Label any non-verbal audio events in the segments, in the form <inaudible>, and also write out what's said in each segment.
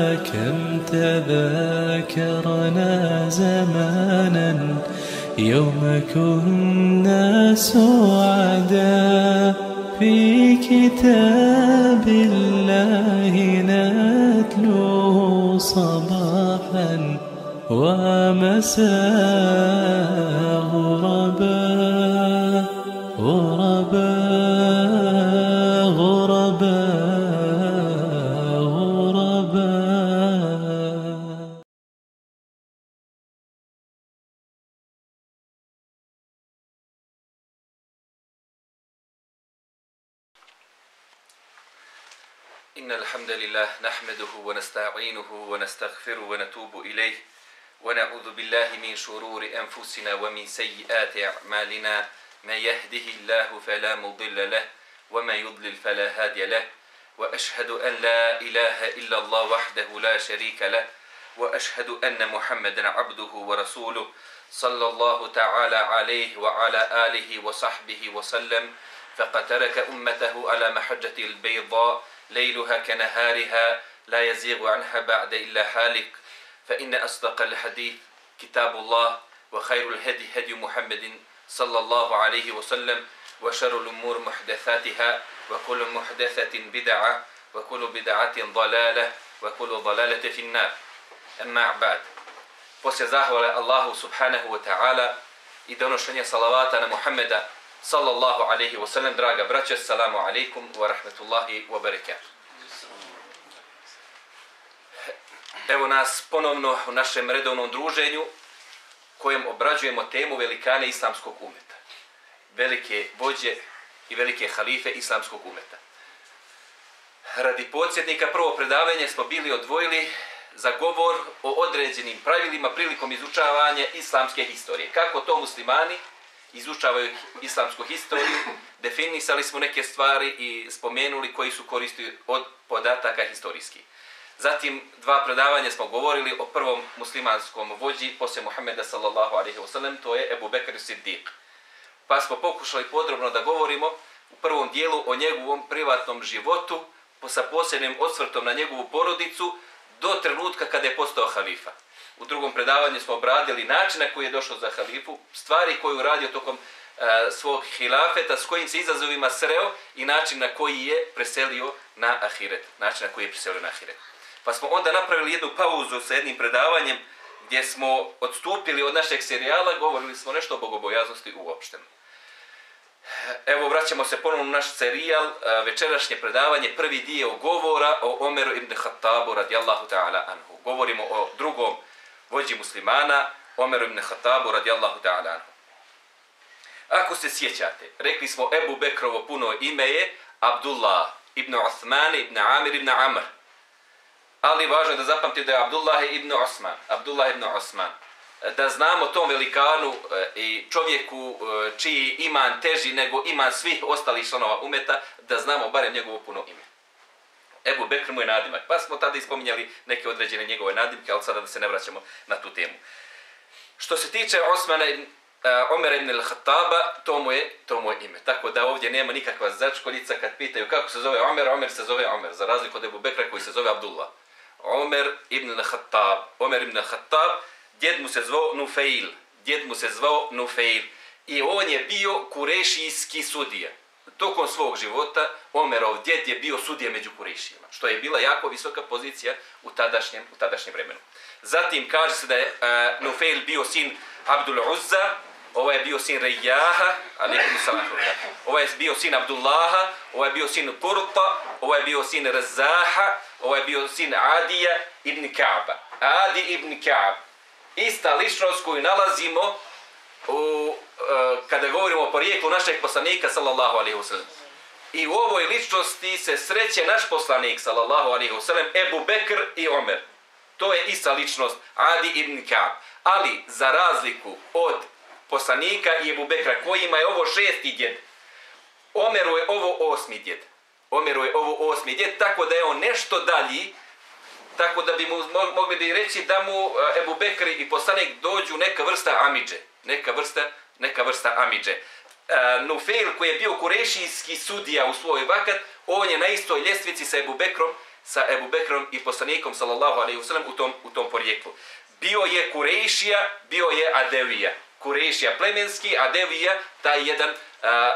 كم تذاكرنا زمانا يوم كنا سعدا في كتاب الله نتلوه صباحا ومساء غربا نحمده ونستعينه ونستغفره ونتوب إليه ونعوذ بالله من شرور أنفسنا ومن سيئات أعمالنا. من يهده الله فلا مضل له ومن يضلل فلا هادي له. وأشهد أن لا إله إلا الله وحده لا شريك له. وأشهد أن محمدا عبده ورسوله صلى الله تعالى عليه وعلى آله وصحبه وسلم. فقد ترك أمته على محجة البيضاء ليلها كنهارها لا يزيغ عنها بعد إلا حالك فإن أصدق الحديث كتاب الله وخير الهدي هدي محمد صلى الله عليه وسلم وشر الأمور محدثاتها وكل محدثة بدعة وكل بدعة ضلالة وكل ضلالة في النار. أما بعد وسيزاهر الله سبحانه وتعالى إذا نشني صلواتنا محمدا صلى الله عليه وسلم دراجة براتش السلام عليكم ورحمة الله وبركاته Evo nas ponovno u našem redovnom druženju kojem obrađujemo temu velikane islamskog umeta. Velike vođe i velike halife islamskog umeta. Radi podsjetnika prvo predavanje smo bili odvojili za govor o određenim pravilima prilikom izučavanja islamske historije. Kako to muslimani izučavaju islamsku historiju, definisali smo neke stvari i spomenuli koji su koristi od podataka historijskih. Zatim dva predavanja smo govorili o prvom muslimanskom vođi poslije Muhammeda sallallahu alaihi wa sallam, to je Ebu Bekr Siddiq. Pa smo pokušali podrobno da govorimo u prvom dijelu o njegovom privatnom životu, sa posebnim osvrtom na njegovu porodicu, do trenutka kada je postao halifa. U drugom predavanju smo obradili način na koji je došao za halifu, stvari koje je uradio tokom e, svog hilafeta, s kojim se izazovima sreo i način na koji je preselio na ahiret. Način na koji je preselio na ahiret. Pa smo onda napravili jednu pauzu sa jednim predavanjem gdje smo odstupili od našeg serijala, govorili smo nešto o bogobojaznosti uopšteno. Evo, vraćamo se ponovno u naš serijal, e, večerašnje predavanje, prvi dio govora o Omeru ibn Khattabu radijallahu ta'ala anhu. Govorimo o drugom vođi muslimana, Omeru ibn Khattabu radijallahu ta'ala anhu. Ako se sjećate, rekli smo Ebu Bekrovo puno ime je Abdullah ibn Osman ibn Amir ibn Amr. Ali važno je da zapamtite da je Abdullah ibn Osman. Abdullah ibn Osman e, da znamo tom velikanu e, i čovjeku e, čiji iman teži nego iman svih ostalih članova umeta, da znamo barem njegovo puno ime. Ebu Bekr mu je nadimak. Pa smo tada ispominjali neke određene njegove nadimke, ali sada da se ne vraćamo na tu temu. Što se tiče Osmana Omer ibn al-Khattaba, to mu je to mu je ime. Tako da ovdje nema nikakva začkoljica kad pitaju kako se zove Omer, Omer se zove Omer, za razliku od Ebu Bekra koji se zove Abdullah. Omer ibn al-Khattab. Omer ibn al-Khattab, djed mu se zvao Nufeil. Djed mu se zvao Nufeil. I on je bio kurešijski sudija. Tokom svog života Omerov djed je bio sudija među kurešijima, što je bila jako visoka pozicija u tadašnjem, u tadašnjem vremenu. Zatim kaže se da je e, uh, Nufeil bio sin Abdul Uzza, ovo je bio sin Rejaha, alaikum salam, Ovo je bio sin Abdullaha, ovo je bio sin Kurta, ovo je bio sin Razaha, ovaj je bio sin Adija ibn Kaaba. Adi ibn Kaab ista ličnost koju nalazimo u, e, kada govorimo o porijeklu našeg poslanika sallallahu alaihi wasallam. I u ovoj ličnosti se sreće naš poslanik sallallahu alaihi wasallam Ebu Bekr i Omer. To je ista ličnost Adi ibn Kaab. Ali za razliku od poslanika i Ebu Bekra kojima je ovo šesti djed, Omeru je ovo osmi djed. Omeru je ovo osmi djed, tako da je on nešto dalji tako da bi mu mogli bi reći da mu e, Ebu Bekri i poslanik dođu neka vrsta amidže. Neka vrsta, neka vrsta amidže. Uh, koji je bio kurešijski sudija u svoj vakat, on je na istoj ljestvici sa Ebu Bekrom, sa Ebu Bekrom i poslanikom sallallahu alaihi wasallam u tom, u tom porijeklu. Bio je Kurešija, bio je Adevija. Kurešija plemenski, Adevija, taj jedan uh,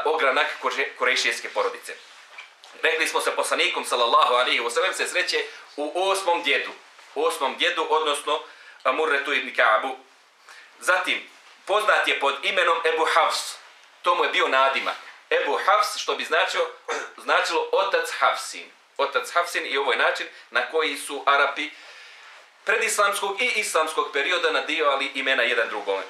ogranak Kurešijske porodice. Rekli smo sa poslanikom sallallahu alaihi wasallam se sreće u osmom djedu. Osmom djedu, odnosno Murretu ibn Ka'abu. Zatim, poznat je pod imenom Ebu Hafs. To mu je bio nadimak. Ebu Hafs, što bi značilo, značilo otac Hafsin. Otac Hafsin i ovo je način na koji su Arapi predislamskog i islamskog perioda nadivali imena jedan drugome.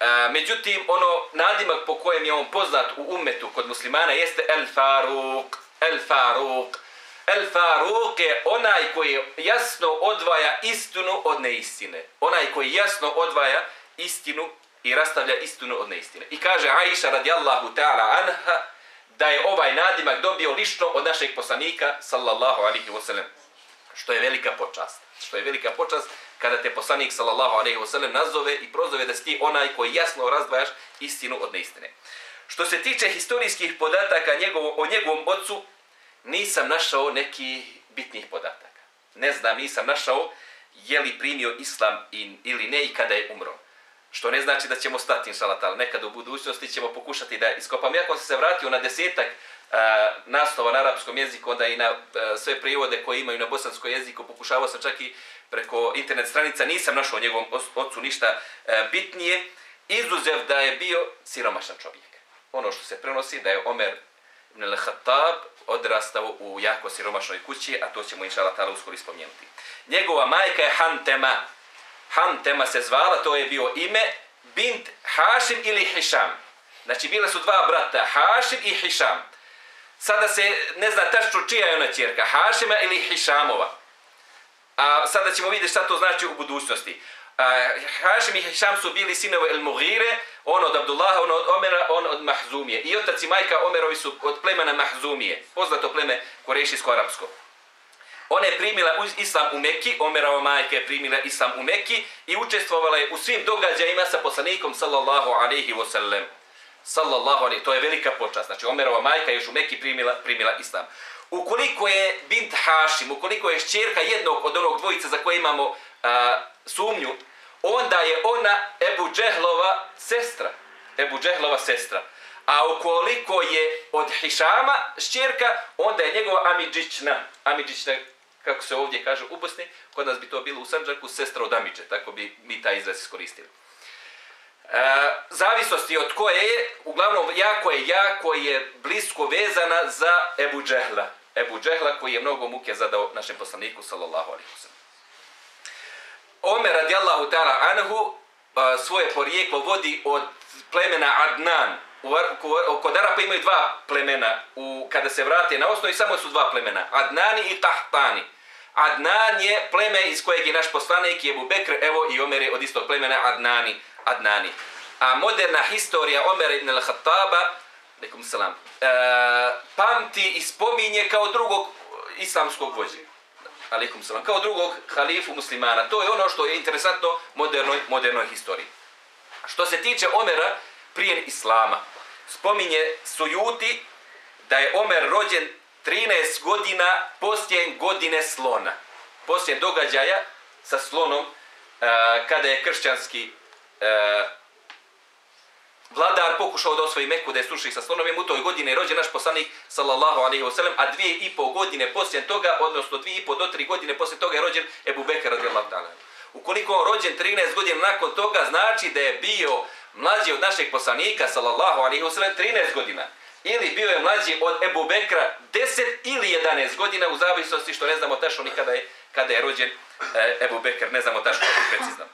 E, međutim, ono nadimak po kojem je on poznat u umetu kod muslimana jeste El Faruk. El Faruk. El Faruk je onaj koji jasno odvaja istinu od neistine. Onaj koji jasno odvaja istinu i rastavlja istinu od neistine. I kaže Aisha radijallahu ta'ala anha da je ovaj nadimak dobio lično od našeg poslanika sallallahu alihi wasallam. Što je velika počast. Što je velika počast kada te poslanik sallallahu alihi wasallam nazove i prozove da si ti onaj koji jasno razdvajaš istinu od neistine. Što se tiče historijskih podataka njegov, o njegovom ocu, nisam našao neki bitnih podataka. Ne znam, nisam našao je li primio islam in, ili ne i kada je umro. Što ne znači da ćemo stati, inšalat, ali nekad u budućnosti ćemo pokušati da iskopam. Iako sam se vratio na desetak uh, naslova na arapskom jeziku, onda i na uh, sve prijevode koje imaju na bosanskom jeziku, pokušavao sam čak i preko internet stranica, nisam našao njegovom ocu ništa uh, bitnije, izuzev da je bio siromašan čovjek. Ono što se prenosi da je Omer ibn al-Khattab odrastao u jako siromašnoj kući, a to ćemo inšalat uskoro ispomenuti. Njegova majka je Hantema, Hantema se zvala, to je bio ime, bint Hašim ili Hišam. Znači, bile su dva brata, Hašim i Hišam. Sada se ne zna tačno čija je ona čerka, Hašima ili Hišamova. A sada ćemo vidjeti šta to znači u budućnosti. A, Hašim i Hišam su bili sinovi El Mughire, on od Abdullaha, on od Omera, on od Mahzumije. I otac i majka Omerovi su od plemena Mahzumije, poznato pleme Korešijsko-Arabsko. Ona je primila islam u Mekki, Omerova majka je primila islam u Mekki i učestvovala je u svim događajima sa poslanikom sallallahu alaihi wa sallam. Sallallahu alaihi, to je velika počast. Znači, Omerova majka je još u Mekki primila, primila islam. Ukoliko je bint Hašim, ukoliko je šćerka jednog od onog dvojice za koje imamo a, sumnju, onda je ona Ebu Džehlova sestra. Ebu Džehlova sestra. A ukoliko je od Hišama šćerka, onda je njegova Amidžićna. Amidžićna kako se ovdje kaže u Bosni, kod nas bi to bilo u Sanđaku, sestra od Amidže, tako bi mi taj izraz iskoristili. E, zavisnosti od koje je, uglavnom, jako je, jako je blisko vezana za Ebu Džehla. Ebu Džehla koji je mnogo muke zadao našem poslaniku, sallallahu alaihi wa Omer radijallahu ta'ala anhu svoje porijeklo vodi od plemena Adnan. U, kod Arapa imaju dva plemena. U, kada se vrate na osnovi, samo su dva plemena. Adnani i Tahtani. Adnan je pleme iz kojeg je naš poslanik Jebu Bekr, evo i Omer je od istog plemena Adnani. Adnani. A moderna historija Omer ibn al-Khattaba, nekom salam, e, pamti i spominje kao drugog islamskog vođa alaikum salam. Kao drugog halifu muslimana. To je ono što je interesantno modernoj, modernoj historiji. Što se tiče Omera prije Islama, spominje Sujuti da je Omer rođen 13 godina poslije godine slona. Poslije događaja sa slonom, uh, kada je kršćanski uh, vladar pokušao da osvoji Meku, da je slušao sa slonovim, u toj godine je rođen naš poslanik, sallallahu alaihi wa sallam, a dvije i pol godine poslije toga, odnosno dvije i pol do tri godine poslije toga je rođen Ebu Bekir radijallahu ta'ala. Ukoliko on rođen 13 godina nakon toga, znači da je bio mlađi od našeg poslanika, sallallahu alaihi wa sallam, 13 godina ili bio je mlađi od Ebu Bekra 10 ili 11 godina u zavisnosti što ne znamo tačno ni kada je, kada je rođen e, Ebu Bekr, ne znamo tačno precizno.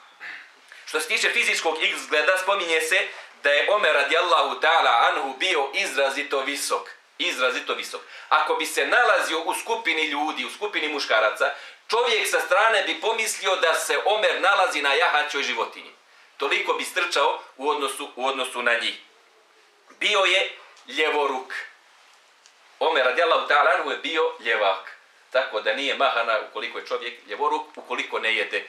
Što se tiče fizičkog izgleda, spominje se da je Omer radijallahu ta'ala anhu bio izrazito visok. Izrazito visok. Ako bi se nalazio u skupini ljudi, u skupini muškaraca, čovjek sa strane bi pomislio da se Omer nalazi na jahaćoj životinji. Toliko bi strčao u odnosu, u odnosu na njih. Bio je ljevoruk. Omer radijallahu ta'ala anhu je bio ljevak. Tako da nije mahana ukoliko je čovjek ljevoruk, ukoliko ne jede,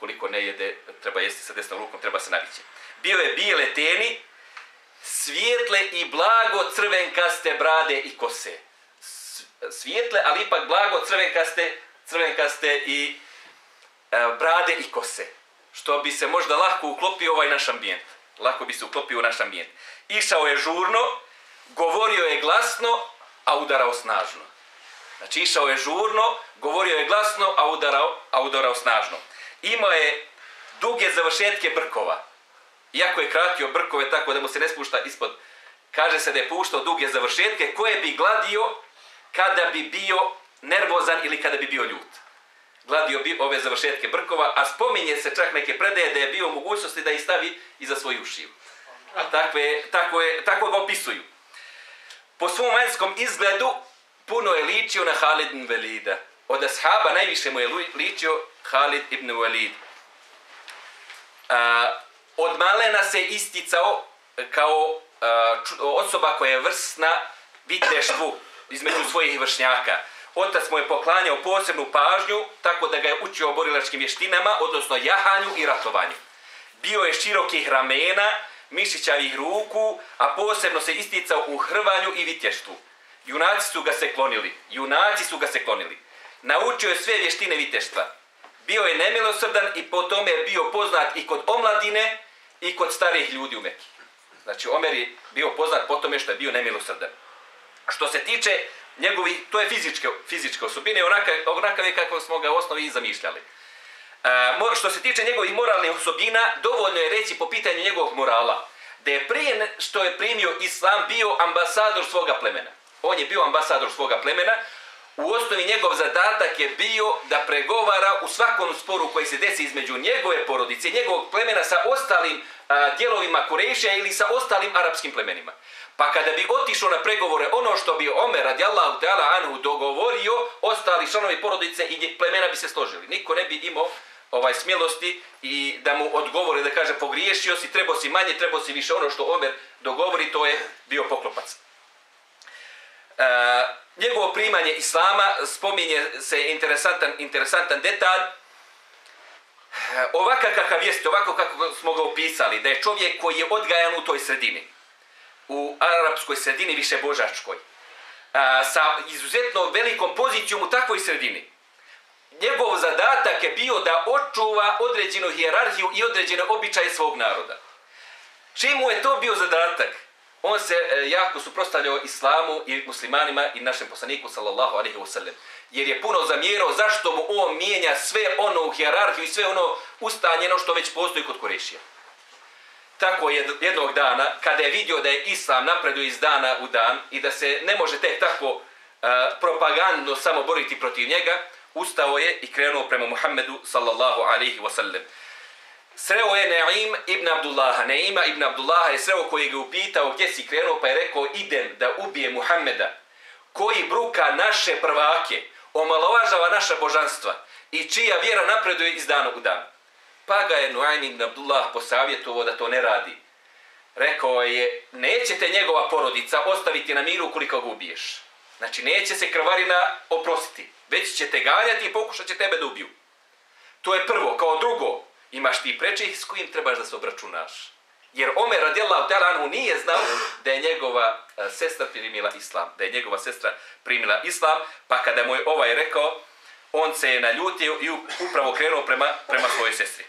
ukoliko ne jede, treba jesti sa desnom rukom, treba se navići. Bio je bijele teni, svijetle i blago crvenkaste brade i kose. Svijetle, ali ipak blago crvenkaste crvenkaste i e, brade i kose. Što bi se možda lako uklopio ovaj naš ambijent. Lako bi se uklopio u naš ambijent. Išao je žurno, govorio je glasno, a udarao snažno. Znači išao je žurno, govorio je glasno, a udarao, a udarao snažno. Imao je duge završetke brkova. Iako je kratio brkove tako da mu se ne spušta ispod, kaže se da je puštao duge završetke koje bi gladio kada bi bio nervozan ili kada bi bio ljut. Gladio bi ove završetke brkova, a spominje se čak neke predaje da je bio u mogućnosti da ih stavi iza svoju ušiju. A takve, tako, je, tako ga opisuju. Po svom vanjskom izgledu puno je ličio na Halid ibn Velida. Od ashaba najviše mu je ličio Halid ibn Walid. A, od malena se isticao kao a, osoba koja je vrsna viteštvu između svojih vršnjaka. Otac mu je poklanjao posebnu pažnju tako da ga je učio o borilačkim vještinama, odnosno jahanju i ratovanju. Bio je širokih ramena, mišićavih ruku, a posebno se isticao u hrvanju i vitještvu. Junaci su ga se klonili. Junaci su ga se klonili. Naučio je sve vještine viteštva. Bio je nemilosrdan i po tome je bio poznat i kod omladine i kod starih ljudi u Mekiji. Znači, Omer je bio poznat po tome što je bio nemilosrdan. Što se tiče njegovi, to je fizičke, fizičke osobine, onakav, onakav je kako smo ga u osnovi i zamišljali. E, što se tiče njegovih moralnih osobina, dovoljno je reći po pitanju njegovog morala, da je prije što je primio islam bio ambasador svoga plemena. On je bio ambasador svoga plemena, u osnovi njegov zadatak je bio da pregovara u svakom sporu koji se desi između njegove porodice, njegovog plemena sa ostalim a, dijelovima Kurešija ili sa ostalim arapskim plemenima. Pa kada bi otišao na pregovore ono što bi Omer radijallahu ta'ala anhu dogovorio, ostali članovi porodice i plemena bi se složili. Niko ne bi imao ovaj smjelosti i da mu odgovori da kaže pogriješio si, trebao si manje, trebao si više ono što Omer dogovori, to je bio poklopac. E, njegovo primanje islama spominje se interesantan, interesantan detalj. Eh, e, ovaka kakav jeste, ovako kako smo ga opisali, da je čovjek koji je odgajan u toj sredini, u arapskoj sredini više božačkoj, a, eh, sa izuzetno velikom pozicijom u takvoj sredini. Njegov zadatak je bio da očuva određenu hijerarhiju i određene običaje svog naroda. Čim mu je to bio zadatak? On se e, jako suprostavljao islamu i muslimanima i našem poslaniku sallallahu alaihi wa sallam. Jer je puno zamjerao zašto mu on mijenja sve ono u hijerarhiju i sve ono ustanjeno što već postoji kod Kurešija. tako je jednog dana, kada je vidio da je islam napreduje iz dana u dan i da se ne može tek tako e, propagandno samo boriti protiv njega, ustao je i krenuo prema Muhammedu sallallahu alaihi wasallam. Sreo je Naim ibn Abdullaha. Naima ibn Abdullaha je sreo koji ga upitao gdje si krenuo pa je rekao idem da ubije Muhammeda koji bruka naše prvake, omalovažava naša božanstva i čija vjera napreduje iz dana u dan. Pa ga je Nuaym ibn Abdullah posavjetovao da to ne radi. Rekao je, nećete njegova porodica ostaviti na miru koliko ga ubiješ. Znači, neće se krvarina oprostiti. Već ćete ganjati i pokušat će tebe da ubiju. To je prvo. Kao drugo, imaš ti prečih s kojim trebaš da se obračunaš. Jer Omer radijallahu ta'ala anhu nije znao da je njegova e, sestra primila islam. Da je njegova sestra primila islam. Pa kada mu je ovaj rekao, on se je naljutio i upravo krenuo prema, prema svojoj sestri.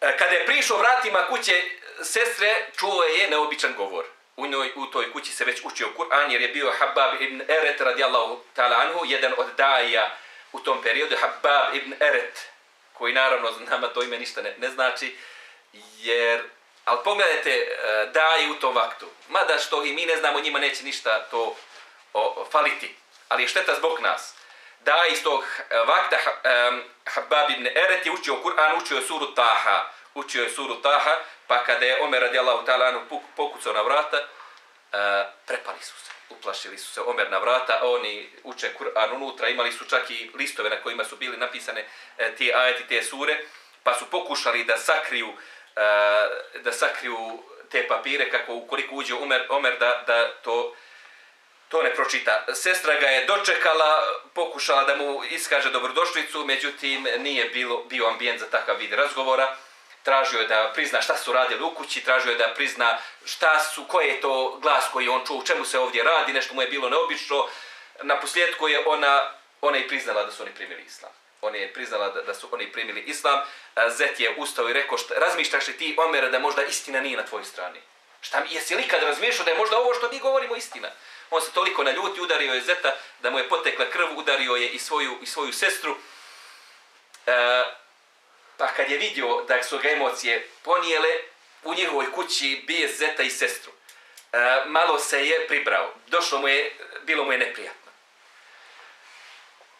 E, kada je prišao vratima kuće e, sestre, čuo je neobičan govor. U, njoj, u toj kući se već učio Kur'an, jer je bio Habab ibn Eret radijallahu ta'ala anhu, jedan od daja u tom periodu, Habab ibn Eret, koji naravno nama to ime ništa ne, ne znači, jer, ali pogledajte, e, daji u tom vaktu. Mada što i mi ne znamo, njima neće ništa to o, faliti, ali je šteta zbog nas da iz tog e, vakta um, Habab ibn Eret je učio Kur'an, učio je suru Taha. Učio je suru Taha, pa kada je Omer radijallahu ta'ala pokucao na vrata, uh, prepali su se. Uplašili su se Omer na vrata, oni uče Kur'an unutra, imali su čak i listove na kojima su bili napisane e, uh, ti ajeti, te sure, pa su pokušali da sakriju e, da sakriju te papire kako ukoliko uđe Omer, Omer da, da to to ne pročita. Sestra ga je dočekala, pokušala da mu iskaže dobrodošlicu, međutim nije bilo, bio ambijent za takav vid razgovora. Tražio je da prizna šta su radili u kući, tražio je da prizna šta su, koji je to glas koji on čuo, u čemu se ovdje radi, nešto mu je bilo neobično. Na posljedku je ona ona je priznala da su oni primili islam. Ona je priznala da, da su oni primili islam. Zet je ustao i rekao, šta, razmišljaš li ti, Omer, da možda istina nije na tvojoj strani? Šta jesi li kad razmišljao da je možda ovo što mi govorimo istina? On se toliko naljuti, udario je Zeta, da mu je potekla krv, udario je i svoju, i svoju sestru. E, pa kad je vidio da su ga emocije ponijele, u njihovoj kući bije Zeta i sestru. E, malo se je pribrao. Došlo mu je, bilo mu je neprijatno.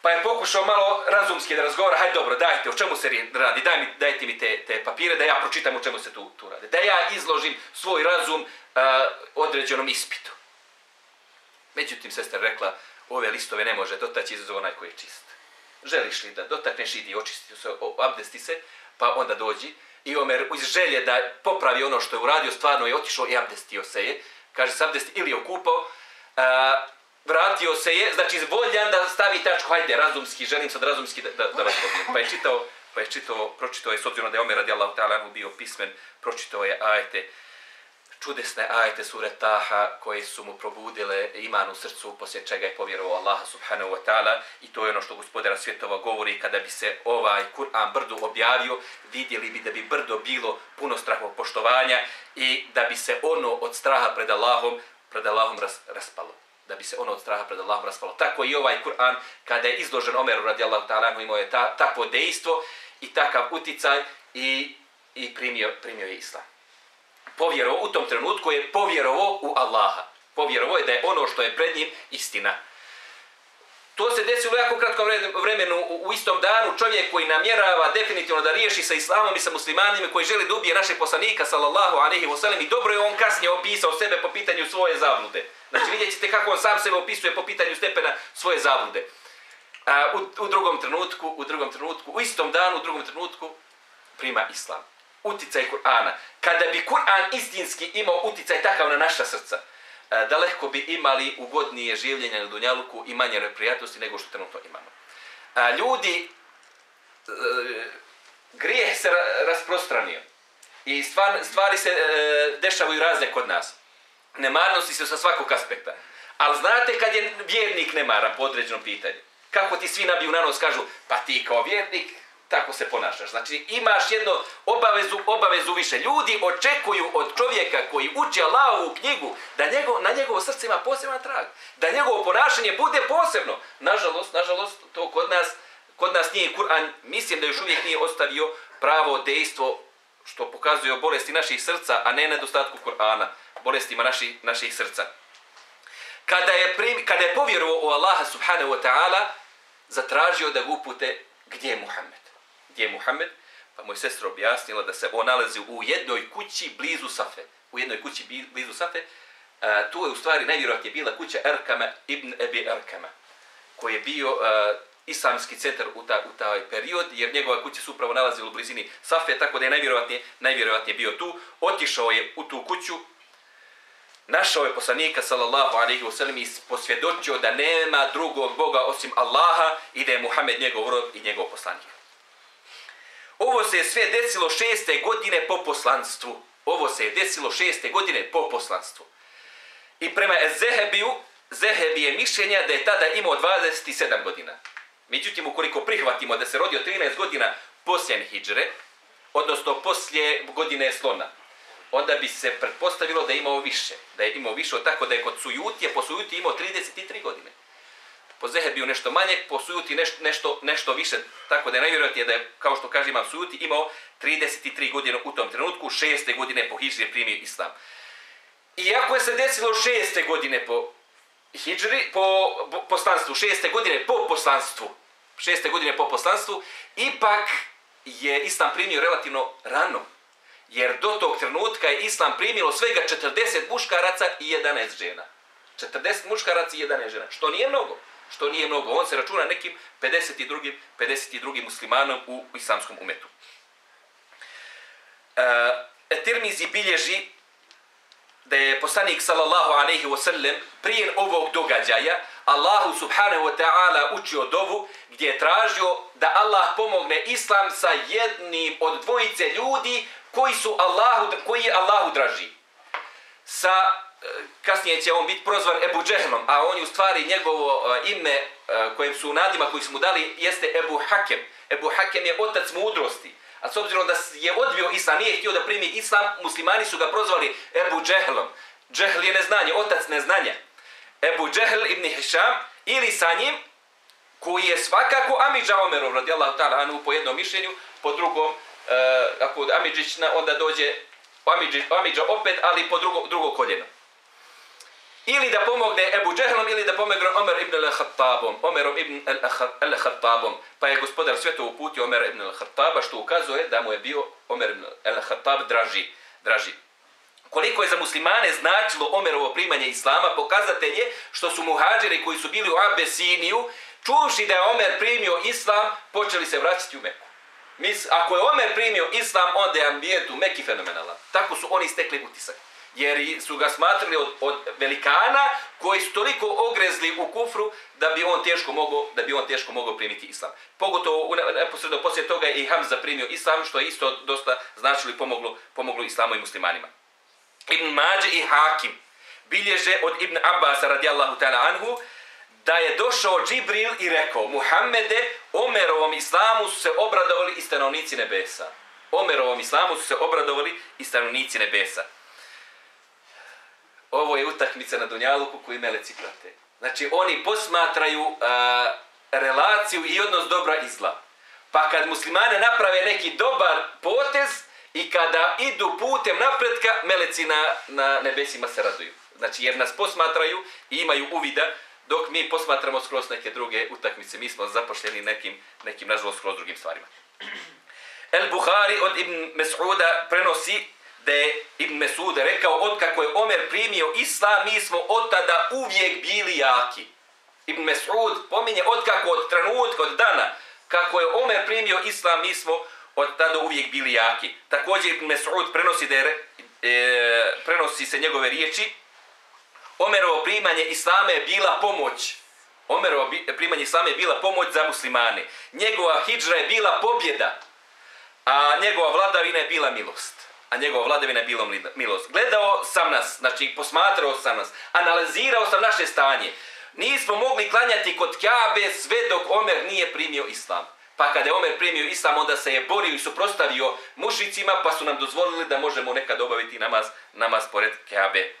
Pa je pokušao malo razumski da razgovara, hajde dobro, dajte, o čemu se radi, daj mi, dajte mi te, te papire da ja pročitam o čemu se tu, tu radi. Da ja izložim svoj razum e, određenom ispitu. Međutim, sestra rekla, ove listove ne može dotaći izazov onaj koji je čist. Želiš li da dotakneš, idi, očisti se, abdesti se, pa onda dođi. I Omer iz želje da popravi ono što je uradio, stvarno je otišao i abdestio se je. Kaže se abdesti ili okupao. Uh, vratio se je, znači voljan da stavi tačku, hajde, razumski, želim sad razumski da, da, da vas. Pa je čitao, pa je čitao, pročitao je, s obzirom da je Omer radijallahu ta'ala bio pismen, pročitao je ajete, čudesne ajete sure Taha koje su mu probudile iman u srcu poslije čega je povjerovao Allaha subhanahu wa ta'ala i to je ono što gospodara svjetova govori kada bi se ovaj Kur'an brdo objavio vidjeli bi da bi brdo bilo puno strahog poštovanja i da bi se ono od straha pred Allahom pred Allahom ras, raspalo da bi se ono od straha pred Allahom raspalo. Tako i ovaj Kur'an, kada je izložen Omeru radijallahu ta'ala, imao je ta, takvo dejstvo i takav uticaj i, i primio, primio je Islam. Povjerovo, u tom trenutku je povjerovo u Allaha. Povjerovo je da je ono što je pred njim istina. To se desilo jako kratkom vremenu u istom danu čovjek koji namjerava definitivno da riješi sa islamom i sa muslimanima koji želi da ubije našeg poslanika sallallahu alaihi wa sallam i dobro je on kasnije opisao sebe po pitanju svoje zablude. Znači vidjet ćete kako on sam sebe opisuje po pitanju stepena svoje zablude. A, u, u drugom trenutku, u drugom trenutku, u istom danu, u drugom trenutku prima islam. Uticaj Kur'ana. Kada bi Kur'an istinski imao uticaj takav na naša srca, e, daleko bi imali ugodnije življenje na Dunjaluku i manje reprijatnosti nego što trenutno imamo. A, ljudi, e, grijeh se rasprostranio i stvar, stvari se e, dešavaju razne kod nas. Nemarnosti se sa svakog aspekta. Ali znate kad je vjernik nemaran po određenom pitanju? Kako ti svi nabiju na nos kažu, pa ti kao vjernik, tako se ponašaš. Znači imaš jedno obavezu, obavezu više. Ljudi očekuju od čovjeka koji uči Allahovu knjigu da njegov, na njegovo srce ima poseban trag. Da njegovo ponašanje bude posebno. Nažalost, nažalost, to kod nas, kod nas nije Kur'an, mislim da još uvijek nije ostavio pravo dejstvo što pokazuje o bolesti naših srca, a ne nedostatku Kur'ana, bolestima naši, naših srca. Kada je, prim, kada je povjerovao u Allaha subhanahu wa ta'ala, zatražio da ga upute gdje je Muhammed gdje je Muhammed, pa moj sestra objasnila da se on nalazi u jednoj kući blizu Safe. U jednoj kući blizu Safe. A, tu je u stvari najvjerojatnije bila kuća Erkama ibn Ebi Erkama, koji je bio a, islamski centar u, ta, u taj period, jer njegova kuća se upravo nalazila u blizini Safe, tako da je najvjerojatnije, najvjerojatnije bio tu. Otišao je u tu kuću, našao je poslanika sallallahu alaihi wa sallam i posvjedočio da nema drugog Boga osim Allaha i da je Muhammed njegov rob i njegov poslanik. Ovo se je sve desilo šeste godine po poslanstvu. Ovo se je desilo šeste godine po poslanstvu. I prema Zehebiju, Zehebi je mišljenja da je tada imao 27 godina. Međutim, ukoliko prihvatimo da se rodio 13 godina poslije Hidžre, odnosno poslije godine slona, onda bi se pretpostavilo da je imao više. Da je imao više, tako da je kod Sujutije, po Sujutije imao 33 godine po Zehebiju nešto manje, po Sujuti nešto, nešto, nešto više. Tako da je najvjerojatnije da je, kao što kaže imam Sujuti, imao 33 godine u tom trenutku, šeste godine po Hidžri primio Islam. Iako je se desilo šeste godine po Hidžri, po poslanstvu, šeste godine po poslanstvu, šeste godine po poslanstvu, ipak je Islam primio relativno rano. Jer do tog trenutka je Islam primilo svega 40 muškaraca i 11 žena. 40 muškaraca i 11 žena, što nije mnogo što nije mnogo. On se računa nekim 52. 52. muslimanom u islamskom umetu. E, Tirmizi bilježi da je poslanik sallallahu alaihi wa sallam prije ovog događaja Allahu subhanahu wa ta'ala učio dovu gdje je tražio da Allah pomogne islam sa jednim od dvojice ljudi koji su Allahu, koji je Allahu draži. Sa kasnije će on biti prozvan Ebu Džehlom, a on je u stvari njegovo e, ime e, kojim su nadima koji su mu dali jeste Ebu Hakem. Ebu Hakem je otac mudrosti. A s obzirom da je odbio islam, nije htio da primi islam, muslimani su ga prozvali Ebu Džehlom. Džehl je neznanje, otac neznanja. Ebu Džehl ibn Hišam ili sa njim, koji je svakako Amidža Omerov, radijallahu ta'ala, anu po jednom mišljenju, po drugom, e, ako Amidžić onda dođe Amidža opet, ali po drugo, drugo koljeno ili da pomogne Ebu Džehlom ili da pomogne Omer ibn al-Khattabom, Omerom ibn al-Khattabom. Pa je gospodar sveto uputio Omer ibn al-Khattaba što ukazuje da mu je bio Omer ibn al-Khattab draži. draži. Koliko je za muslimane značilo Omerovo primanje Islama, pokazatelj je što su muhađiri koji su bili u Abesiniju, čuvši da je Omer primio Islam, počeli se vraćati u Meku. Mis, ako je Omer primio Islam, onda je ambijent u Meki fenomenalan. Tako su oni stekli utisak jer su ga smatrali od, od velikana koji su toliko ogrezli u kufru da bi on teško mogao da bi on teško mogao primiti islam. Pogotovo neposredno poslije toga je i Hamza primio islam što je isto dosta značilo i pomoglo pomoglo islamu i muslimanima. Ibn Mađe i Hakim bilježe od Ibn Abbas radijallahu ta'ala anhu da je došao Džibril i rekao Muhammede, Omerovom islamu su se obradovali i stanovnici nebesa. Omerovom islamu su se obradovali i stanovnici nebesa ovo je utakmica na Dunjaluku koju meleci prate. Znači, oni posmatraju a, relaciju i odnos dobra i zla. Pa kad muslimane naprave neki dobar potez i kada idu putem napretka, meleci na, na nebesima se raduju. Znači, jer nas posmatraju i imaju uvida, dok mi posmatramo skroz neke druge utakmice. Mi smo zapošljeni nekim, nekim nažalost, skroz drugim stvarima. <clears throat> El Buhari od Ibn Mes'uda prenosi da je Ibn Mesud rekao od kako je Omer primio islam, mi smo od tada uvijek bili jaki. Ibn Mesud pominje od kako od trenutka, od dana, kako je Omer primio islam, mi smo od tada uvijek bili jaki. Također Ibn Mesud prenosi, da je, e, prenosi se njegove riječi, Omerovo primanje islame je bila pomoć. Omerovo primanje islame je bila pomoć za muslimane. Njegova hidžra je bila pobjeda, a njegova vladavina je bila milost a njegova vladavina je bilo milost. Gledao sam nas, znači posmatrao sam nas, analizirao sam naše stanje. Nismo mogli klanjati kod Kjabe sve dok Omer nije primio islam. Pa kada je Omer primio islam, onda se je borio i suprostavio mušicima, pa su nam dozvolili da možemo nekad obaviti namaz, namaz pored Kjabe.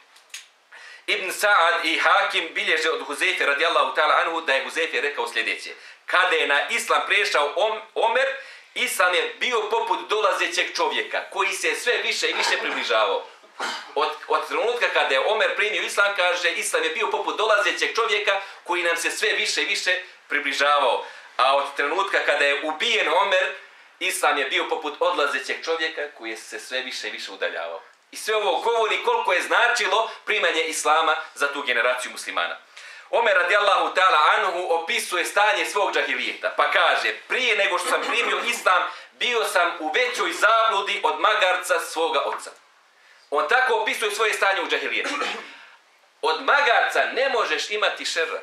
Ibn Sa'ad i Hakim bilježe od Huzefe radijallahu ta'ala anhu da je Huzefe rekao sljedeće. Kada je na islam prešao Omer, Islam je bio poput dolazećeg čovjeka koji se sve više i više približavao. Od, od trenutka kada je Omer primio Islam, kaže, Islam je bio poput dolazećeg čovjeka koji nam se sve više i više približavao. A od trenutka kada je ubijen Omer, Islam je bio poput odlazećeg čovjeka koji je se sve više i više udaljavao. I sve ovo govori koliko je značilo primanje Islama za tu generaciju muslimana. Omer radijallahu ta'ala anhu opisuje stanje svog džahilijeta. Pa kaže, prije nego što sam primio islam, bio sam u većoj zabludi od magarca svoga oca. On tako opisuje svoje stanje u džahilijetu. Od magarca ne možeš imati šerra.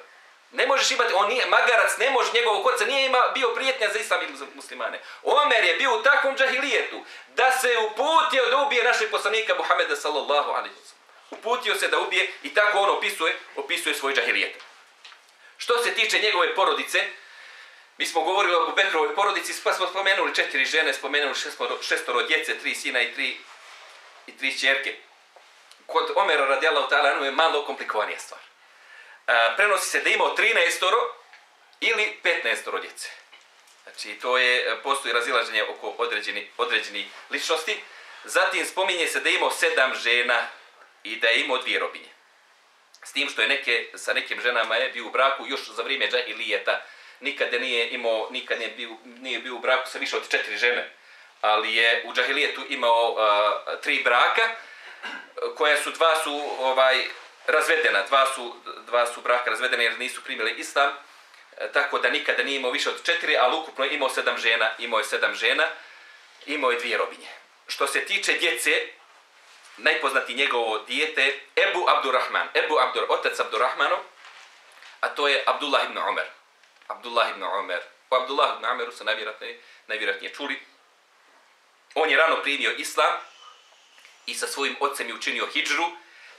Ne možeš imati, on nije, magarac ne može njegovog oca, nije ima, bio prijetnja za islam i muslimane. Omer je bio u takvom džahilijetu da se uputio da ubije našeg poslanika Muhammeda sallallahu alaihi wa uputio se da ubije i tako on opisuje, opisuje svoj džahilijet. Što se tiče njegove porodice, mi smo govorili o Bekrovoj porodici, pa smo spomenuli četiri žene, spomenuli šestoro, šestoro djece, tri sina i tri, i tri čerke. Kod Omera radijallahu ta'ala ono je malo komplikovanija stvar. A, prenosi se da imao 13 ili 15 djece. Znači, to je, e, postoji razilaženje oko određeni, određeni ličnosti. Zatim spominje se da imao sedam žena, i da je imao dvije robinje. S tim što je neke, sa nekim ženama je bio u braku još za vrijeme džahilijeta, nikada nije imao, nikad nije bio, nije bio u braku sa više od četiri žene, ali je u džahilijetu imao uh, tri braka, koja su, dva su ovaj razvedena, dva su, dva su braka razvedena jer nisu primili islam, tako da nikada nije imao više od četiri, ali ukupno imao sedam žena, imao je sedam žena, imao je dvije robinje. Što se tiče djece, najpoznati njegovo dijete, Ebu Abdurrahman. Ebu Abdur, otac Abdurrahmanu, a to je Abdullah ibn Umar. Abdullah ibn Umar. O Abdullah ibn Umaru se najvjerojatnije, najvjerojatnije čuli. On je rano primio islam i sa svojim ocem je učinio hijđru.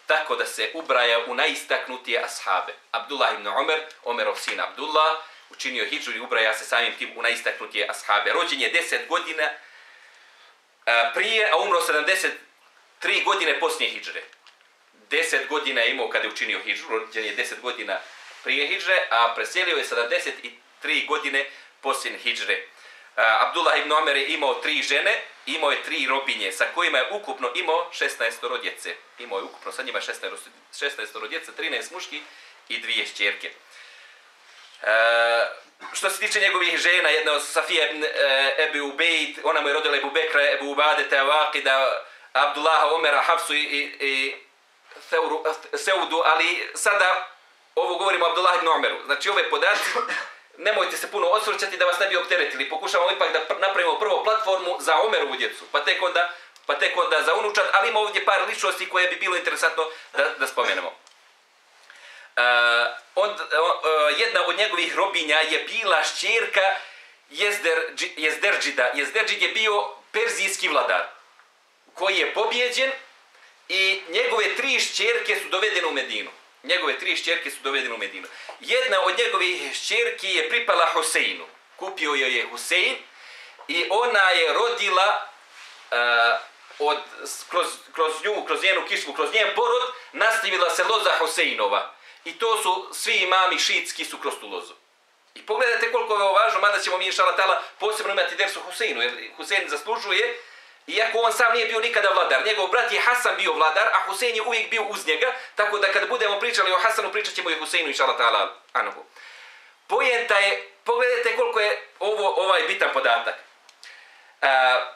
tako da se ubraja u najistaknutije ashabe. Abdullah ibn Omer, Omerov sin Abdullah, učinio hidžru i ubraja se samim tim u najistaknutije ashabe. Rođen je 10 godina prije, a umro Tri godine poslije hijđre. 10 godina je imao kada je učinio hijđu, rođen je 10 godina prije hijđre, a preselio je 73 godine poslije hijđre. Abdullah ibn Omer je imao tri žene, imao je tri robinje, sa kojima je ukupno imao 16 rodjece. Imao je ukupno sa njima 16, 16 rodjece, 13 muški i dvije šćerke. E, što se tiče njegovih žena, jedna od Safija ibn e, Ebu Ubejd, ona mu je rodila Ebu Bekra, Ebu Ubade, Tawakida, Abdullaha, Omera, Hafsu i, i, i Seuru, Seudu, ali sada ovo govorimo o Abdullah ibn Omeru. Znači ove podaci nemojte se puno osvrćati da vas ne bi opteretili. Pokušamo ipak da napravimo prvo platformu za Omerovu djecu, pa tek onda, pa tek onda za unučat, ali ima ovdje par ličnosti koje bi bilo interesantno da, da spomenemo. Uh, on, uh, jedna od njegovih robinja je bila šćerka Jezder, Jezderđida. Jezderđid je bio perzijski vladar koji je pobjeđen i njegove tri šćerke su dovedene u Medinu njegove tri šćerke su dovedene u Medinu. Jedna od njegovih šćerki je pripala Huseinu. Kupio joj je Husein i ona je rodila uh, od, kroz, kroz nju, kroz njenu kišvu, kroz njen porod, nastavila se loza Huseinova. I to su svi imami šitski su kroz tu lozu. I pogledajte koliko je ovo važno, mada ćemo mi inšalatala posebno imati dersu Huseinu, jer Husein zaslužuje Iako on sam nije bio nikada vladar. Njegov brat je Hasan bio vladar, a Husein je uvijek bio uz njega. Tako da kad budemo pričali o Hasanu, pričat ćemo i o Huseinu, inša ta'ala, anuhu. Pojenta je, pogledajte koliko je ovo ovaj bitan podatak. E,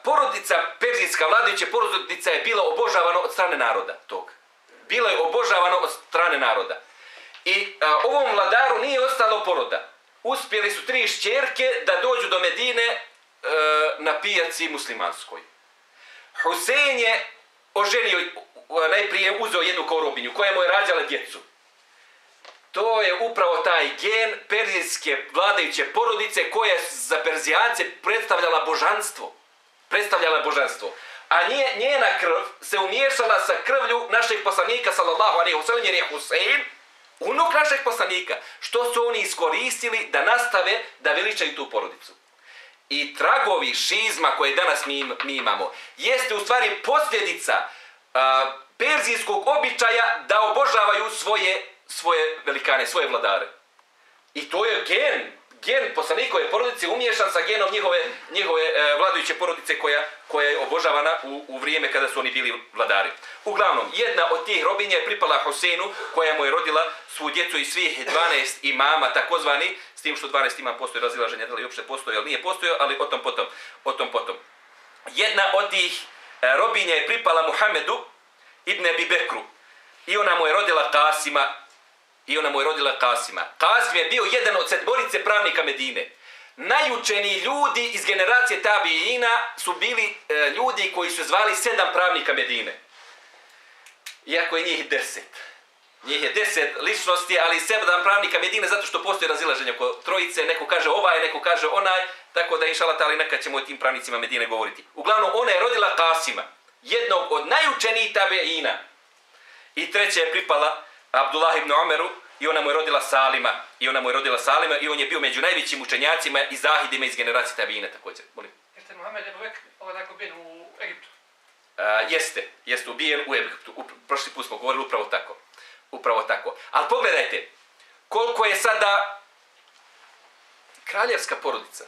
porodica, perzijska vladajuća porodica je bila obožavana od strane naroda tog. Bila je obožavana od strane naroda. I a, ovom vladaru nije ostalo poroda. Uspjeli su tri šćerke da dođu do Medine e, na pijaci muslimanskoj. Husein je oženio, najprije uzeo jednu korobinju koja mu je rađala djecu. To je upravo taj gen perzijske vladajuće porodice koja za Perzijance predstavljala božanstvo. Predstavljala božanstvo. A nije, njena krv se umiješala sa krvlju našeg poslanika, sallallahu alaihi wa sallam, jer je Husein, unuk našeg poslanika, što su oni iskoristili da nastave da veličaju tu porodicu i tragovi šizma koje danas mi, mi imamo, jeste u stvari posljedica uh, perzijskog običaja da obožavaju svoje, svoje velikane, svoje vladare. I to je gen, gen poslanikove porodice umješan sa genom njihove, njihove uh, vladajuće porodice koja, koja je obožavana u, u vrijeme kada su oni bili vladari. Uglavnom, jedna od tih robinja je pripala Hosenu koja mu je rodila svu djecu i svih 12 imama, takozvani, tim što 12 ima postoje razilaženje, da li uopšte postoje, ali nije postoje, ali o tom potom. O tom potom. Jedna od tih e, robinja je pripala Muhammedu ibn Abi Bekru. I ona mu je rodila Kasima. I ona mu je rodila Kasima. Kasim je bio jedan od sedborice pravnika Medine. Najučeniji ljudi iz generacije Tabijina su bili e, ljudi koji su zvali sedam pravnika Medine. Iako je njih deset. Njih je deset ličnosti, ali sedam pravnika Medine zato što postoji razilaženje oko trojice. Neko kaže ovaj, neko kaže onaj. Tako da inšalat, ali nekad ćemo o tim pravnicima Medine govoriti. Uglavnom, ona je rodila Kasima, jednog od najučenijih tabeina. I treća je pripala Abdullah ibn Omeru i ona mu je rodila Salima. I ona mu je rodila Salima i on je bio među najvećim učenjacima i zahidima iz generacije tabeina također. Molim. Jeste Muhammed Ebu Bekr, ovaj tako bio u Egiptu? Uh, jeste, jeste ubijen u Egiptu. U, prošli put smo govorili upravo tako upravo tako. Ali pogledajte, koliko je sada kraljevska porodica.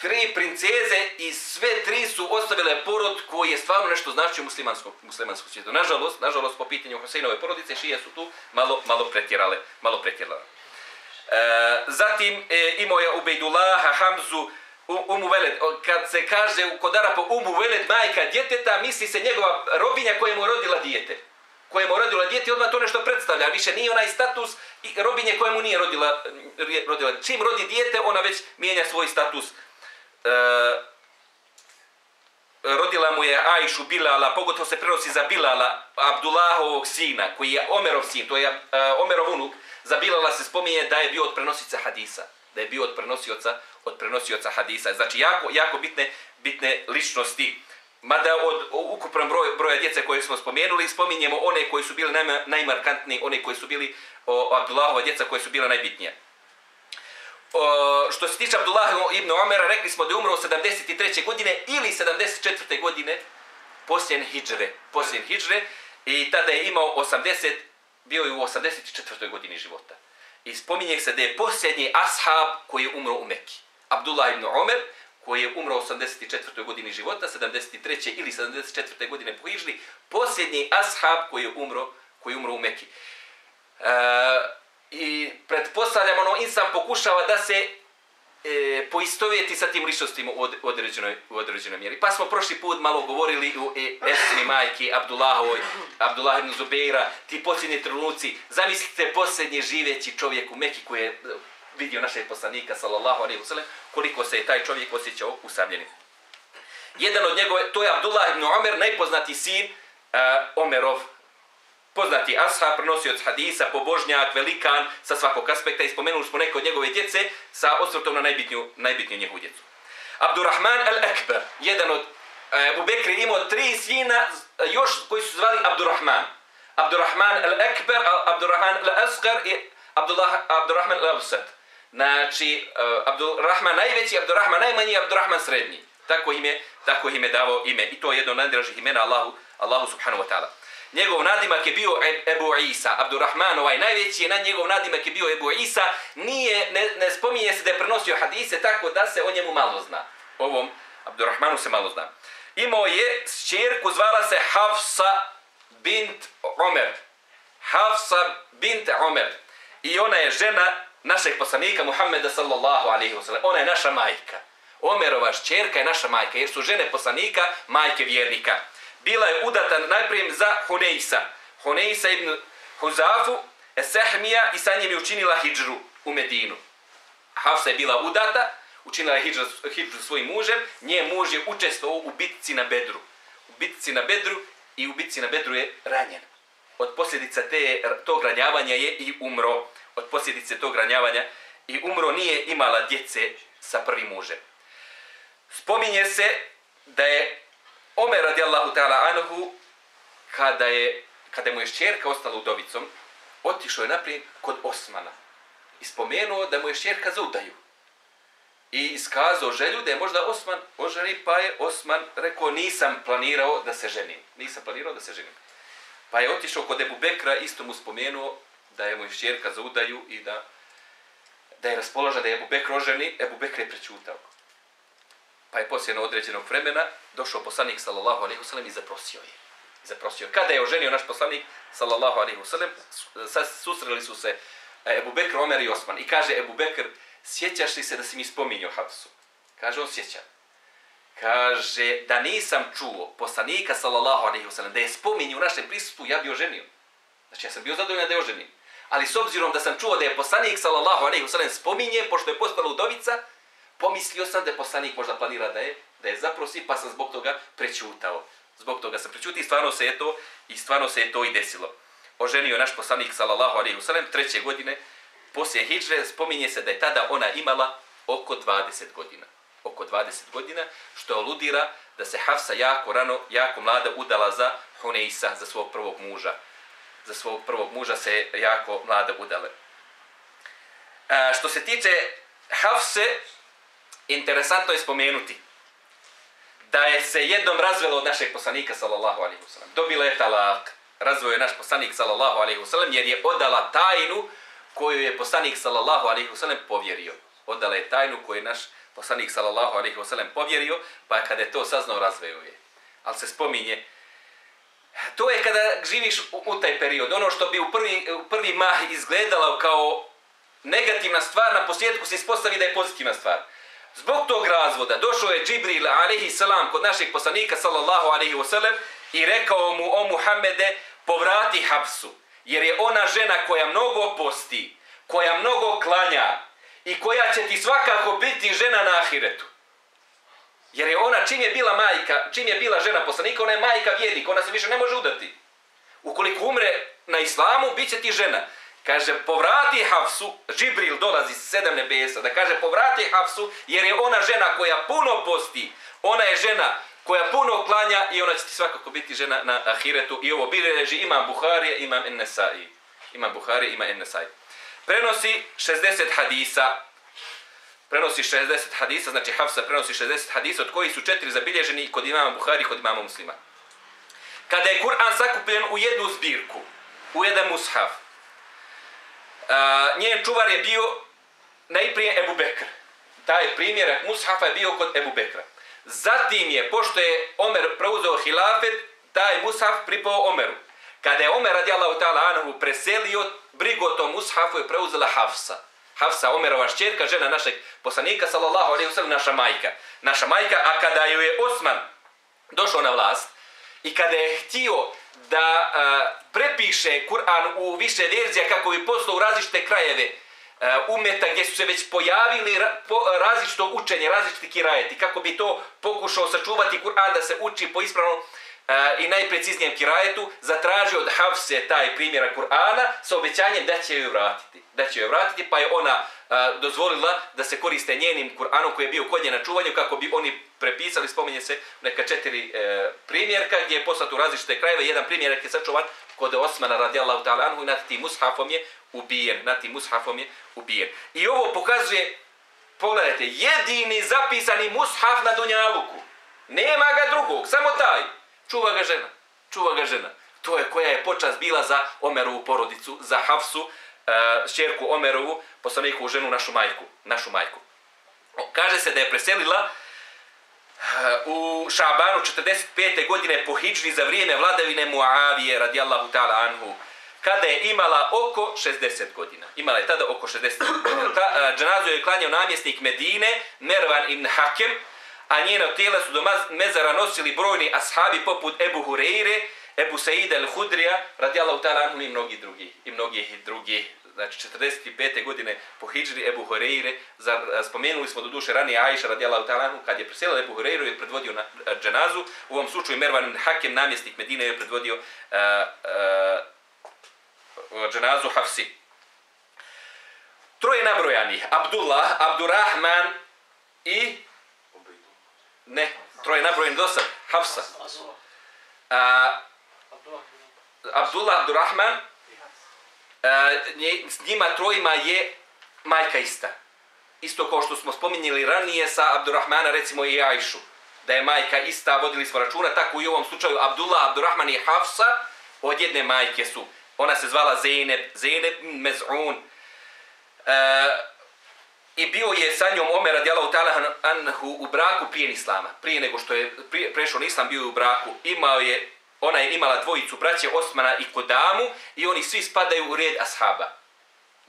Tri princeze i sve tri su ostavile porod koji je stvarno nešto značio muslimanskog, muslimanskog svijetu. Nažalost, nažalost, po pitanju Hoseinove porodice, šije su tu malo, malo pretjerale. Malo pretjerale. E, zatim e, imao je Ubejdullaha, Hamzu, Umu Veled. Kad se kaže kod Arapa Umu Veled, majka djeteta, misli se njegova robinja koja mu rodila dijete kojemu rodila djeti, odmah to nešto predstavlja. Više nije onaj status i robinje kojemu nije rodila, rodila. Čim rodi dijete, ona već mijenja svoj status. E, rodila mu je Ajšu Bilala, pogotovo se prenosi za Bilala, Abdullahovog sina, koji je Omerov sin, to je e, Omerov unuk. Za Bilala se spominje da je bio od prenosica hadisa, da je bio od prenosioca, od prenosioca hadisa. Znači, jako, jako bitne, bitne ličnosti mada od ukupran broj, broja djece koje smo spomenuli, spominjemo one koji su bili naj, najmarkantniji, one koji su bili o, Abdullahova djeca koje su bila najbitnije. O, što se tiče Abdullah ibn Omera, rekli smo da je umro 73. godine ili 74. godine posljen hijđre, Posljen hijđre i tada je imao 80, bio je u 84. godini života. I spominje se da je posljednji ashab koji je umro u Mekki. Abdullah ibn Omer, koji je umro u 84. godini života, 73. ili 74. godine po Hižri, posljednji ashab koji je umro, koji je umro u Mekki. E, I pretpostavljam, ono, insan pokušava da se e, poistovjeti sa tim ličnostima u određenoj, u određenoj mjeri. Pa smo prošli put malo govorili u e, Esni majke, Abdullahovoj, Abdullah ibn Zubeira, ti posljednji trenuci. Zamislite posljednji živeći čovjek u Meki koji je vidio našeg poslanika, sallallahu alaihi wasallam, koliko se je taj čovjek osjećao usamljenim. Jedan od njegove, to je Abdullah ibn Omer, najpoznati sin uh, Omerov, poznati ashab, prenosioc hadisa, pobožnjak, velikan, sa svakog aspekta, i spomenuli smo neke od njegove djece sa osvrtom na najbitniju, najbitniju njegovu djecu. Abdurrahman al-Akbar, jedan od eh, Abu Bekri imao tri sina eh, još koji su zvali Abdurrahman. Abdurrahman al-Akbar, Abdurrahman al-Asgar i Abdullah, Abdurrahman al-Absad. Znači, uh, Abdurrahman najveći, Abdurrahman najmanji Abdurrahman srednji. Tako ime, tako ime davo ime. I to je jedno od najdražih imena Allahu, Allahu subhanahu wa ta'ala njegov nadimak je bio Ebu Isa, Abdurrahman, ovaj najveći je na njegov nadimak je bio Ebu Isa, nije, ne, ne spominje se da je prenosio hadise, tako da se o njemu malo zna. Ovom Abdurrahmanu se malo zna. Imao je čerku, zvala se Hafsa bint Omer. Hafsa bint Omer. I ona je žena našeg poslanika Muhammeda sallallahu alaihi wasallam. Ona je naša majka. Omerova šćerka je naša majka, jer su žene poslanika majke vjernika bila je udata najprije za Huneysa. Huneysa ibn Huzafu, Esehmija i sa njim je učinila hijđru u Medinu. Hafsa je bila udata, učinila je hijđru, hijđru svojim mužem, nje muž je učestvovao u bitci na Bedru. U bitci na Bedru i u bitci na Bedru je ranjen. Od posljedica te, tog ranjavanja je i umro. Od posljedice tog ranjavanja i umro nije imala djece sa prvim mužem. Spominje se da je Omer radijallahu ta'ala anhu, kada, je, kada mu je šćerka ostala udovicom, otišao je naprijed kod Osmana. I spomenuo da mu je šćerka za udaju. I iskazao želju da je možda Osman oženi, pa je Osman rekao nisam planirao da se ženim. Nisam planirao da se ženim. Pa je otišao kod Ebu Bekra, isto mu spomenuo da je mu je šćerka za udaju i da, da je raspoložen da je Ebu Bekr oženi. Ebu Bekr je prećutao. Pa je poslije određenog vremena došao poslanik sallallahu alejhi ve i zaprosio je. I zaprosio. Kada je oženio naš poslanik sallallahu alejhi ve susreli su se e, Ebu Bekr, Omer i Osman. I kaže Ebu Bekr, sjećaš li se da si mi spominjao Hafsu? Kaže on, sjeća. Kaže, da nisam čuo poslanika sallallahu alejhi ve sellem da je spominjao u našem prisutu, ja bi oženio. Znači, ja sam bio zadovoljan da je oženio. Ali s obzirom da sam čuo da je poslanik sallallahu alejhi ve sellem spominje, pošto je postala udovica, pomislio sam da je poslanik možda planira da je, da je zaprosi, pa sam zbog toga prećutao. Zbog toga sam prećutio i stvarno se je to, i stvarno se je to i desilo. Oženio naš poslanik, sallallahu alejhi ve sellem treće godine, poslije hidže, spominje se da je tada ona imala oko 20 godina. Oko 20 godina, što aludira da se Hafsa jako rano, jako mlada udala za Huneisa, za svog prvog muža. Za svog prvog muža se jako mlada udale. A, e, što se tiče Hafse, interesantno je spomenuti da je se jednom razvelo od našeg poslanika sallallahu alejhi ve sellem. Dobila je talak. Razveo je naš poslanik sallallahu alejhi ve sellem jer je odala tajnu koju je poslanik sallallahu alejhi ve sellem povjerio. Odala je tajnu koju je naš poslanik sallallahu alejhi ve sellem povjerio, pa kada je to saznao razveo je. Al se spominje To je kada živiš u, u taj period. Ono što bi u prvi, u prvi mah izgledalo kao negativna stvar, na posljedku se ispostavi da je pozitivna stvar. Zbog tog razvoda došao je Džibril alaihi salam kod našeg poslanika sallallahu alaihi wasallam i rekao mu o Muhammede povrati Hafsu. Jer je ona žena koja mnogo posti, koja mnogo klanja i koja će ti svakako biti žena na ahiretu. Jer je ona čim je bila majka, čim je bila žena poslanika, ona je majka vjernika, ona se više ne može udati. Ukoliko umre na islamu, bit će ti žena kaže povrati Hafsu, Džibril dolazi s sedam nebesa, da kaže povrati Hafsu, jer je ona žena koja puno posti, ona je žena koja puno klanja i ona će ti svakako biti žena na ahiretu. I ovo bileži imam Buharije, imam Ennesai. Imam Buharije, imam Ennesai. Prenosi 60 hadisa. Prenosi 60 hadisa, znači Hafsa prenosi 60 hadisa, od kojih su četiri zabilježeni kod imama Buhari i kod imama Muslima. Kada je Kur'an sakupljen u jednu zbirku, u jedan mushaf, a, njen čuvar je bio najprije Ebu Bekr. Taj primjer mushafa je bio kod Ebu Bekra. Zatim je, pošto je Omer preuzeo hilafet, taj mushaf pripao Omeru. Kada je Omer radijallahu ta'ala anhu preselio, brigo tom mushafu je preuzela Hafsa. Hafsa, Omerova šćerka, žena našeg poslanika, sallallahu alaihi wasallam, naša majka. Naša majka, a kada ju je Osman došao na vlast i kada je htio da a, prepiše Kur'an u više verzija kako bi poslao u različite krajeve a, umeta gdje su se već pojavili ra, po, različito učenje, različiti kirajeti, kako bi to pokušao sačuvati Kur'an da se uči po ispravnom uh, i najpreciznijem kirajetu, zatražio od Hafse taj primjera Kur'ana sa obećanjem da će ju vratiti. Da će ju vratiti, pa je ona a, dozvolila da se koriste njenim Kur'anom koji je bio kod nje na čuvanju, kako bi oni prepisali, spominje se neka četiri e, primjerka gdje je poslat u različite krajeve. Jedan primjerak je sačuvan kod Osmana radijallahu ta'ala anhu i nad tim mushafom je ubijen. Nad tim mushafom je ubijen. I ovo pokazuje, pogledajte, jedini zapisani mushaf na Dunjaluku. Nema ga drugog, samo taj. Čuva ga žena. Čuva ga žena. To je koja je počas bila za Omerovu porodicu, za Hafsu, e, uh, šćerku Omerovu, poslaniku ženu, našu majku. Našu majku. Kaže se da je preselila e, u Šabanu 45. godine po Hidžri za vrijeme vladavine Muavije radijallahu ta'ala anhu kada je imala oko 60 godina. Imala je tada oko 60 godina. Ta, e, uh, je klanjao namjesnik Medine, Mervan ibn Hakem, a njeno tijela su do mezara nosili brojni ashabi poput Ebu Hureyre, Ebu Said al-Hudrija, radijallahu ta'ala anhu i mnogi drugi. I mnogi drugi. Znači, 45. godine po hijđri Ebu Hureyre, spomenuli smo do duše ranije Aisha radijallahu ta'ala anhu, kad je preselila Ebu Horeiru je predvodio na dženazu, u ovom slučaju Mervan Hakem, namjesnik Medine, je predvodio uh, uh, dženazu Hafsi. Troje nabrojanih, Abdullah, Abdurrahman i Ne, troje nabrojen do sad. Hafsa. A, Abdullah Abdurrahman, e, s njima trojima je majka ista. Isto kao što smo spominjali ranije sa Abdurrahmana, recimo i Ajšu. Da je majka ista, vodili smo računa, tako i u ovom slučaju Abdullah Abdurrahman i Hafsa od jedne majke su. Ona se zvala Zeynep, Zeynep Mez'un. E, I bio je sa njom Omer radijalahu ta'ala anhu u braku prije Islama. Prije nego što je prije, prešao na Islam, bio je u braku. Imao je, ona je imala dvojicu braće Osmana i Kodamu i oni svi spadaju u red ashaba.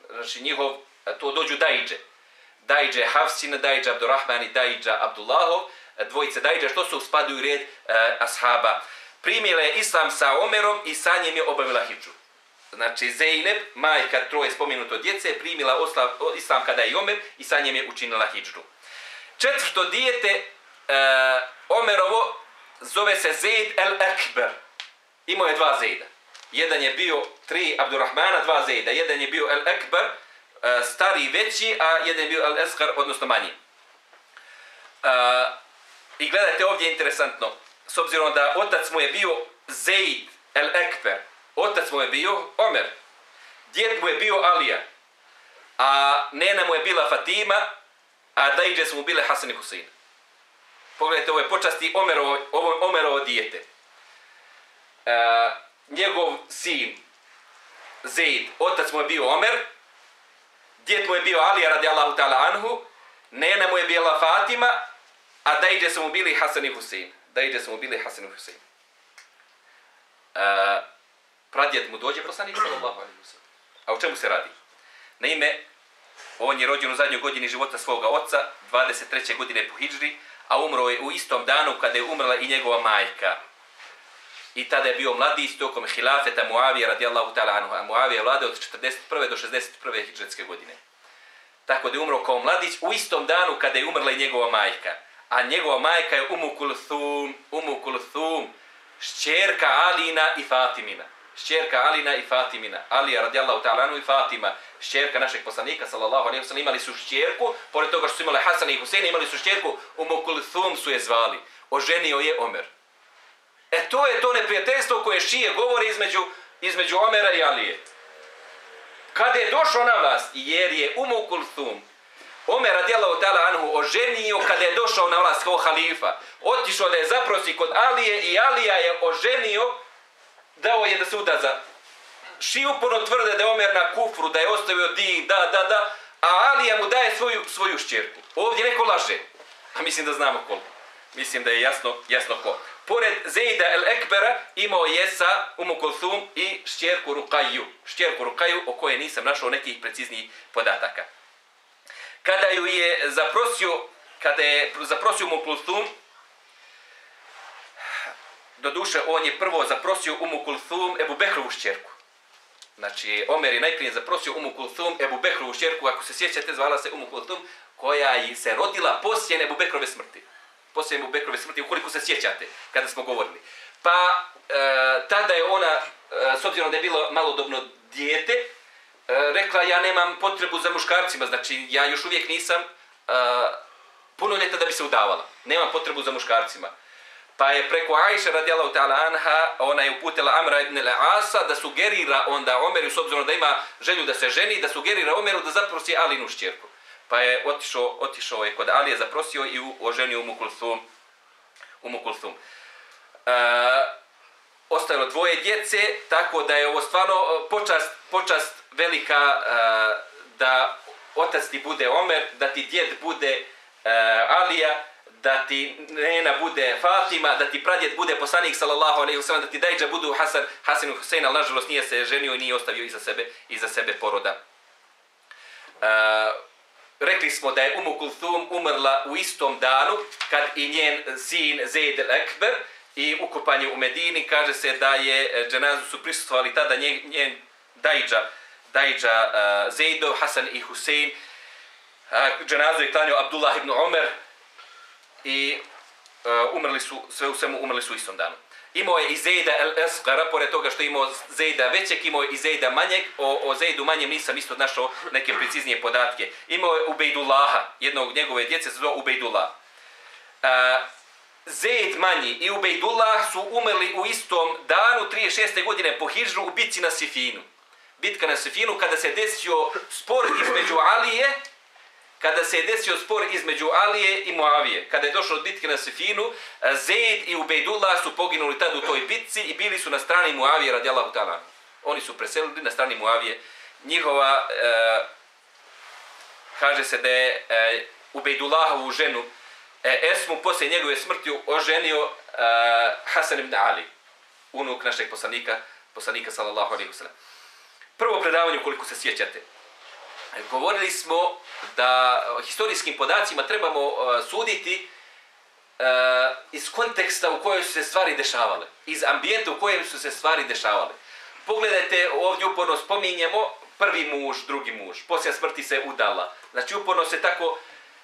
Znači njihov, to dođu Dajđe. Dajđe Hafsin, Dajđe Abdurrahman i Dajđe Abdullahov. Dvojice Dajđe, što su spadaju u red e, ashaba. Primjela je Islam sa Omerom i sa njim je obavila hijđu. Znači, Zeynep, majka troje spomenuto djece, primila oslav, islam kada je Omer i sa njim je učinila hijđu. Četvrto dijete, e, Omerovo, zove se Zeyd el Ekber. Imao je dva Zaida. Jedan je bio tri Abdurrahmana, dva Zaida. Jedan je bio el Ekber, e, stari i veći, a jedan je bio el Eskar, odnosno manji. E, I gledajte ovdje interesantno. S obzirom da otac mu je bio Zeyd el Ekber, Otac mu je bio Omer. Djed mu je bio Alija. A nena mu je bila Fatima, a dajđe su mu bile Hasan i Husein. Pogledajte, ovo je počasti Omerovo, ovo Omerovo dijete. E, njegov sin, Zaid, otac mu je bio Omer, djed mu je bio Alija radi Allahu ta'ala anhu, nena mu je bila Fatima, a dajđe su mu bili Hasan i Husein. Dajđe su mu bili Hasan i Husein. E, pradjed mu dođe poslanik sallallahu alejhi. A o čemu se radi? Na ime on je rođen u zadnjoj godini života svoga oca, 23. godine po hidžri, a umro je u istom danu kada je umrla i njegova majka. I tada je bio mladić tokom hilafeta Muavije radijallahu ta'ala anhu. A Muavije vlade od 41. do 61. hidžretske godine. Tako da je umro kao mladić u istom danu kada je umrla i njegova majka. A njegova majka je Umu Kulthum, Umu Kulthum, šćerka Alina i Fatimina šćerka Alina i Fatimina. Alija radijallahu ta'ala i Fatima, šćerka našeg poslanika sallallahu alejhi ve sellem imali su šćerku, pored toga što su imali Hasan i Husein, imali su šćerku Umu Kulthum su je zvali. oženio je Omer. E to je to neprijateljstvo koje šije govori između, između Omera i Alije. Kada je došao na vlast, jer je Umu Kulthum, Omer radijallahu ta'ala anhu oženio kada je došao na vlast kao halifa. Otišao da je zaprosi kod Alije i Alija je oženio, dao je da se uda za Šiju uporno tvrde da je Omer na kufru, da je ostavio din, da, da, da, a Alija mu daje svoju, svoju šćerku. Ovdje neko laže, a mislim da znamo koliko. Mislim da je jasno, jasno ko. Pored Zejda el Ekbera imao je sa Umu Kulthum i šćerku Rukaju. Šćerku Rukaju o kojoj nisam našao nekih preciznijih podataka. Kada ju je zaprosio, kada je zaprosio Umu Kulthum, do duše on je prvo zaprosio Umu Kulthum Ebu Bekrovu šćerku. Znači, Omer je najprije zaprosio Umu Kulthum, Ebu Bekrovu šćerku, ako se sjećate, zvala se Umu Kulthum, koja se rodila poslije Ebu Bekrove smrti. Poslije Ebu Bekrove smrti, ukoliko se sjećate, kada smo govorili. Pa, e, tada je ona, e, s obzirom da je bilo malodobno dijete, e, rekla, ja nemam potrebu za muškarcima, znači, ja još uvijek nisam e, puno ljeta da bi se udavala. Nemam potrebu za muškarcima. Pa je preko Ajše radijalahu ta'ala anha, ona je uputila Amra ibn al-Asa da sugerira onda Omeru, s obzirom da ima želju da se ženi, da sugerira Omeru da zaprosi Alinu šćerku. Pa je otišao, otišao je kod Alije, zaprosio i u, oženio Umu Kulthum. Umu Kulthum. E, ostalo dvoje djece, tako da je ovo stvarno e, počast, počast velika e, da otac ti bude Omer, da ti djed bude e, Alija, da ti nena bude Fatima, da ti pradjed bude poslanik sallallahu alejhi ve sellem, da ti dajđa budu Hasan, Hasan Husajn, Husein, al nažalost nije se ženio i nije ostavio iza sebe iza sebe poroda. Uh, rekli smo da je Umu Kulthum umrla u istom danu kad i njen sin Zaid al-Akbar i ukopanje u Medini kaže se da je e, dženazu su prisustvovali tada njen, njen dajđa dajđa uh, Zaidov, Hasan i Husein. Uh, dženazu je klanio Abdullah ibn Omer, i uh, umrli su, sve u svemu umrli su istom danu. Imao je i Zejda el Eskara, pored toga što imao Zejda većeg, imao je i Zejda manjeg, o, o Zejdu manjem nisam isto našao neke preciznije podatke. Imao je Ubejdullaha, jednog njegove djece se zove Ubejdullah. Uh, Zejd manji i Ubejdullah su umrli u istom danu 36. godine po Hidžru u bitci na Sifinu. Bitka na Sifinu kada se desio spor između Alije kada se je desio spor između Alije i Muavije, kada je došlo od bitke na Sefinu, Zaid i Ubejdullah su poginuli tad u toj bitci i bili su na strani Muavije radijallahu ta'ala. Oni su preselili na strani Muavije. Njihova, e, kaže se da je e, Ubejdullahovu ženu e, Esmu poslije njegove smrti oženio e, Hasan ibn Ali, unuk našeg poslanika, poslanika sallallahu alaihi wa sallam. Prvo predavanje, koliko se sjećate, govorili smo da historijskim podacima trebamo suditi e, iz konteksta u kojoj su se stvari dešavale, iz ambijenta u kojem su se stvari dešavale. Pogledajte, ovdje uporno spominjemo prvi muž, drugi muž, poslije smrti se udala. Znači uporno se tako,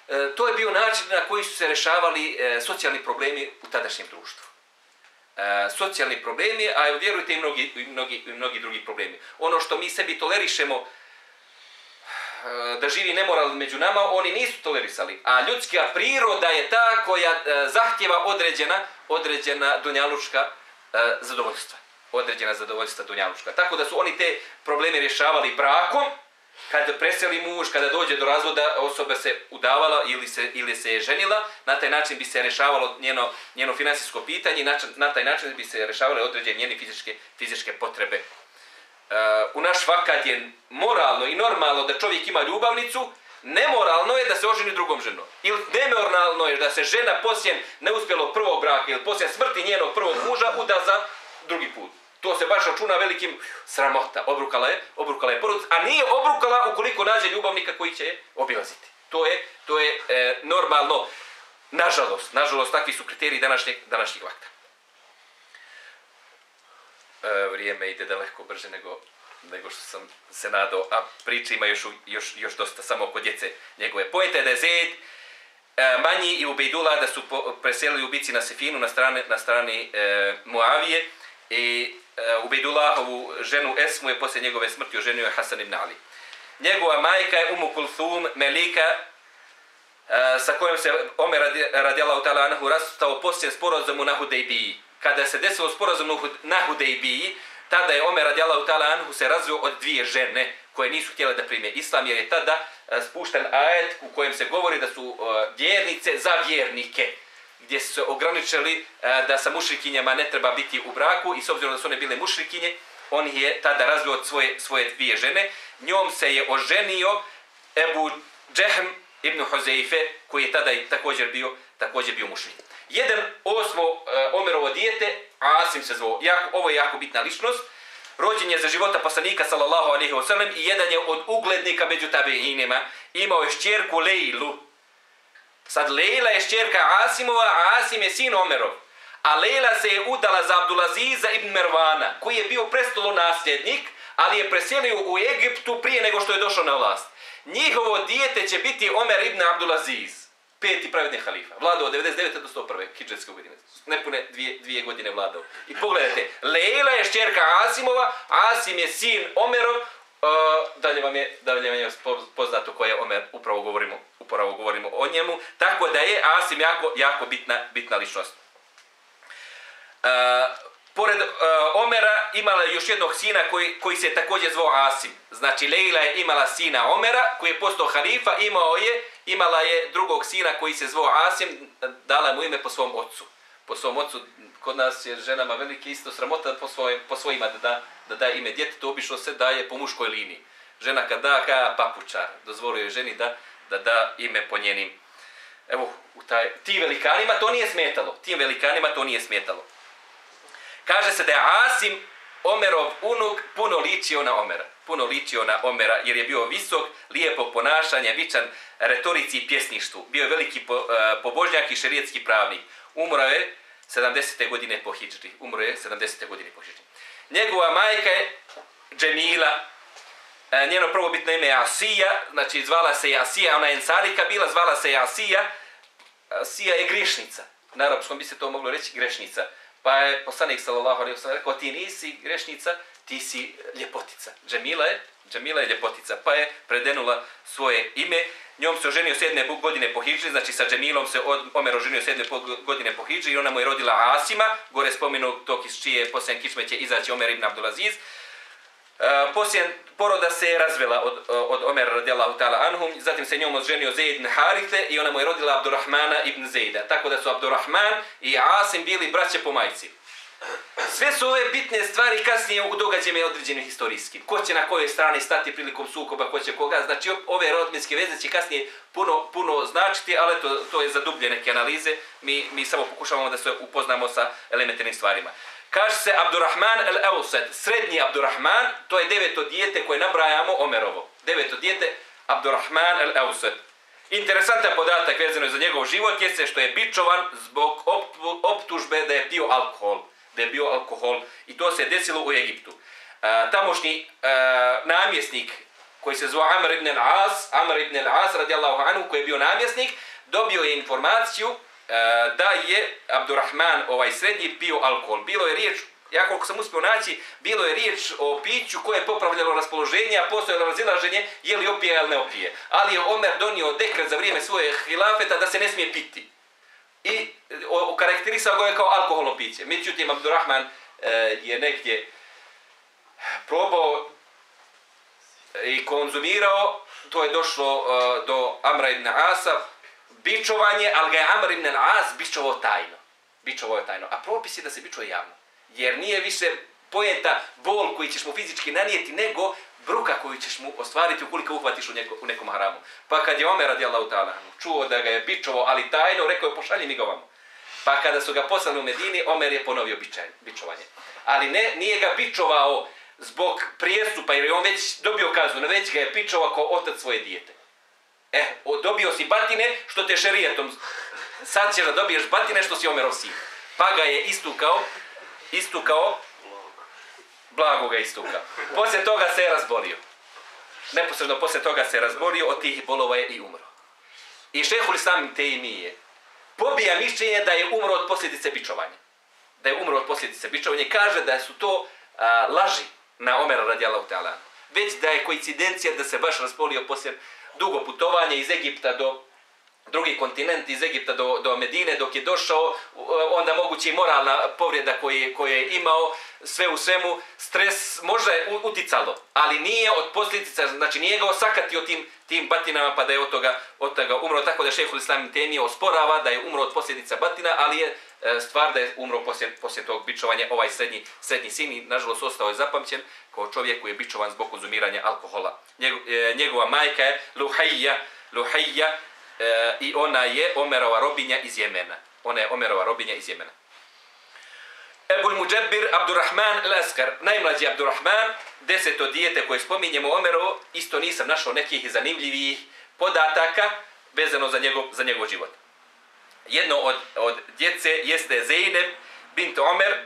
e, to je bio način na koji su se rešavali e, socijalni problemi u tadašnjem društvu. Socijalni problemi, a vjerujte i mnogi, mnogi, mnogi drugi problemi. Ono što mi sebi tolerišemo, Eh, da živi nemoral među nama, oni nisu tolerisali. A ljudska priroda je ta koja e, zahtjeva određena, određena dunjalučka e, zadovoljstva. Određena zadovoljstva dunjalučka. Tako da su oni te probleme rješavali brakom, kada preseli muž, kada dođe do razvoda, osoba se udavala ili se, ili se je ženila, na taj način bi se rješavalo njeno, njeno finansijsko pitanje, na, na taj način bi se rješavale određene njene fizičke, fizičke potrebe Eh, u naš vakat je moralno i normalno da čovjek ima ljubavnicu, nemoralno je da se oženi drugom ženom. Ili nemoralno je da se žena poslije neuspjelog prvog braka ili poslije smrti njenog prvog muža uda za drugi put. To se baš računa velikim sramota. Obrukala je, obrukala je porodic, a nije obrukala ukoliko nađe ljubavnika koji će je obilaziti. To je, to je e, normalno. Nažalost, nažalost, takvi su kriteriji današnjeg, današnjeg vakta e, vrijeme ide daleko brže nego nego što sam se nadao, a priča ima još, još, još dosta samo oko djece njegove. Pojete da je Zed e, manji i Ubejdula da su po, preselili u bici na Sefinu na strani, na strani e, Muavije i e, Ubejdulahovu ženu Esmu je poslije njegove smrti oženio Hasan ibn Ali. Njegova majka je Umu Kulthum Melika e, sa kojom se Omer radi, radijallahu ta'ala anhu rastao poslije sporozumu na Hudejbiji. Kada se desilo sporazum na Hudejbiji, tada je Omer radijalahu ta'ala anhu se razvio od dvije žene koje nisu htjele da prime islam, jer je tada e, spušten ajet u kojem se govori da su e, vjernice za vjernike gdje su se ograničili e, da sa mušrikinjama ne treba biti u braku i s obzirom da su one bile mušrikinje, on je tada razvio od svoje, svoje dvije žene. Njom se je oženio Ebu Džehm ibn Huzeife, koji je tada i također bio, također bio mušrik. Jedan osmo uh, Omerovo dijete, Asim se zvao, jako, ovo je jako bitna ličnost, rođen je za života poslanika sallallahu alaihi wasallam i jedan je od uglednika među tabeinima, imao je šćerku Lejlu. Sad Lejla je šćerka Asimova, a Asim je sin Omerov. A Lejla se je udala za Abdulaziza ibn Mervana, koji je bio prestolo nasljednik, ali je preselio u Egiptu prije nego što je došao na vlast. Njihovo dijete će biti Omer ibn Abdulaziz, peti pravedni halifa. Vladao od 99. do 101. hidžetske godine. Nepune dvije, dvije godine vladao. I pogledajte, Leila je šćerka Asimova, Asim je sin Omerov, Uh, dalje vam je dalje vam je poznato ko je Omer upravo govorimo upravo govorimo o njemu tako da je Asim jako jako bitna bitna ličnost Uh, pored uh, Omera imala je još jednog sina koji, koji se također zvao Asim. Znači Leila je imala sina Omera koji je postao halifa, imao je, imala je drugog sina koji se zvao Asim, dala mu ime po svom ocu. Po svom ocu, kod nas je ženama velike isto sramota po, svoj, po svojima da da, da daje ime djete, to obično se daje po muškoj liniji. Žena kad da, ka papučar, dozvolio je ženi da, da da ime po njenim. Evo, u taj, ti velikanima to nije smetalo, tim velikanima to nije smetalo. Kaže se da je Asim, Omerov unuk, puno ličio na Omera. Puno ličio na Omera jer je bio visok, lijepog ponašanja, vičan retorici i pjesništvu. Bio je veliki po, e, pobožnjak i šerijetski pravnik. Umro je 70. godine po Hidžri. Umro je 70. godine po Hidžri. Njegova majka je Džemila, e, njeno prvobitno ime je Asija, znači zvala se je Asija, ona je Ensarika bila, zvala se je Asija. Asija je grešnica. Na arapskom bi se to moglo reći grešnica. Pa je poslanik sallallahu alejhi ve sellem rekao ti nisi grešnica, ti si ljepotica. Džemila je, Džemila je ljepotica, pa je predenula svoje ime. Njom se oženio sedme godine po hidži, znači sa Džemilom se od, Omer oženio sedme godine po hidži i ona mu je rodila Asima, gore spomenu tog iz čije posljednje kičme će izaći Omer ibn Abdulaziz. E, poslije poroda se je razvela od, e, od Omer radijallahu ta'ala anhum, zatim se njom oženio Zaid ibn Harithe i ona mu je rodila Abdurrahmana ibn Zaida. Tako da su Abdurrahman i Asim bili braće po majci. Sve su ove bitne stvari kasnije u događajima određenim historijski. Ko će na kojoj strani stati prilikom sukoba, ko će koga. Znači ove rodbinske veze će kasnije puno, puno značiti, ali to, to je za dublje neke analize. Mi, mi samo pokušavamo da se upoznamo sa elementarnim stvarima. Kaže se Abdurrahman el-Euset, srednji Abdurrahman, to je deveto dijete koje nabrajamo Omerovo. Deveto dijete Abdurrahman el-Euset. Interesantan podatak vezano za njegov život jeste što je bičovan zbog optužbe da je pio alkohol. Da je bio alkohol i to se desilo u Egiptu. E, tamošnji e, namjesnik koji se zvao Amr ibn al-As, Amr ibn al-As radijallahu anhu koji je bio namjesnik, dobio je informaciju E, da je Abdurrahman ovaj srednji pio alkohol. Bilo je riječ, ja koliko sam uspio naći, bilo je riječ o piću koje je popravljalo raspoloženje, a postojalo razilaženje je li opije ili ne opije. Ali je Omer donio dekret za vrijeme svoje hilafeta da se ne smije piti. I okarakterisao ga je kao alkoholno piće. Međutim, Abdurrahman e, je negdje probao i konzumirao, to je došlo e, do Amra ibn Asa, bičovanje, ali ga je Amr ibn al-Az bičovo tajno. Bičovo je tajno. A propis je da se bičuje javno. Jer nije više pojenta bol koji ćeš mu fizički nanijeti, nego bruka koju ćeš mu ostvariti ukoliko uhvatiš u, neko, u nekom haramu. Pa kad je Omer radijallahu ta'ala čuo da ga je bičovao, ali tajno, rekao je pošalji mi ga vam. Pa kada su ga poslali u Medini, Omer je ponovio bičanje, bičovanje. Ali ne, nije ga bičovao zbog prijestupa, jer je on već dobio kaznu, već ga je bičovao kao otac svoje dijete. E, dobio si batine što te šerijetom. Sad ćeš da dobiješ batine što si Omerov sin. Pa ga je istukao, istukao, blago ga istuka. Poslije toga se je razbolio. Neposredno poslije toga se je razbolio, od tih bolova je i umro. I šehul sam te i nije. Pobija mišljenje da je umro od posljedice bičovanja. Da je umro od posljedice bičovanja. Kaže da su to a, laži na Omera radijalahu ta'ala. Već da je koincidencija da se baš razbolio poslije dugo putovanje iz Egipta do, drugi kontinent iz Egipta do, do Medine, dok je došao, onda moguće i moralna povrijeda koje, koje je imao, sve u svemu, stres može uticalo, ali nije od posljedica, znači nije ga osakatio tim, tim batinama pa da je od toga, od toga umro, tako da šehhul islam temije osporava da je umro od posljedica batina, ali je e, stvar da je umro poslije, poslije tog bičovanja ovaj srednji, srednji sin i nažalost ostao je zapamćen kao čovjek koji je bičovan zbog konzumiranja alkohola. Njego, e, njegova majka je Luhajja, Luhajja, e, i ona je Omerova robinja iz Jemena. Ona je Omerova robinja iz Jemena. Ebul Muđebir Abdurrahman Laskar, najmlađi Abdurrahman, deseto dijete koje spominjemo Omerovo, isto nisam našao nekih zanimljivih podataka vezano za njegov, za njegov život. Jedno od, od djece jeste Zeynep bint Omer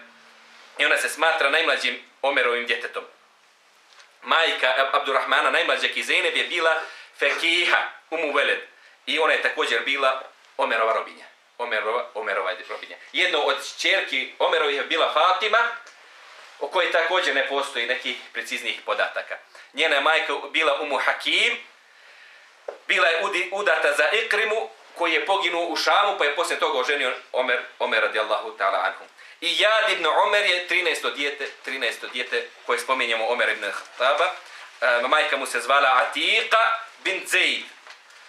i ona se smatra najmlađim Omerovim djetetom. Majka Abdurrahmana, najmlađeg ki Zeynep, je bila Fekiha, umu veled. I ona je također bila Omerova robinja. Omerova, Omerova robinja. Jedno od čerki Omerovi je bila Fatima, o kojoj također ne postoji nekih preciznih podataka. Njena je majka bila Umu Hakim, bila je udata za Ikrimu, koji je poginuo u Šamu, pa je poslije toga oženio Omer, Omer radijallahu ta'ala anhum. I Jad ibn Omer je 13. dijete, 13. dijete koje spominjemo Omer ibn Khattaba. E, majka mu se zvala Atika bin Zaid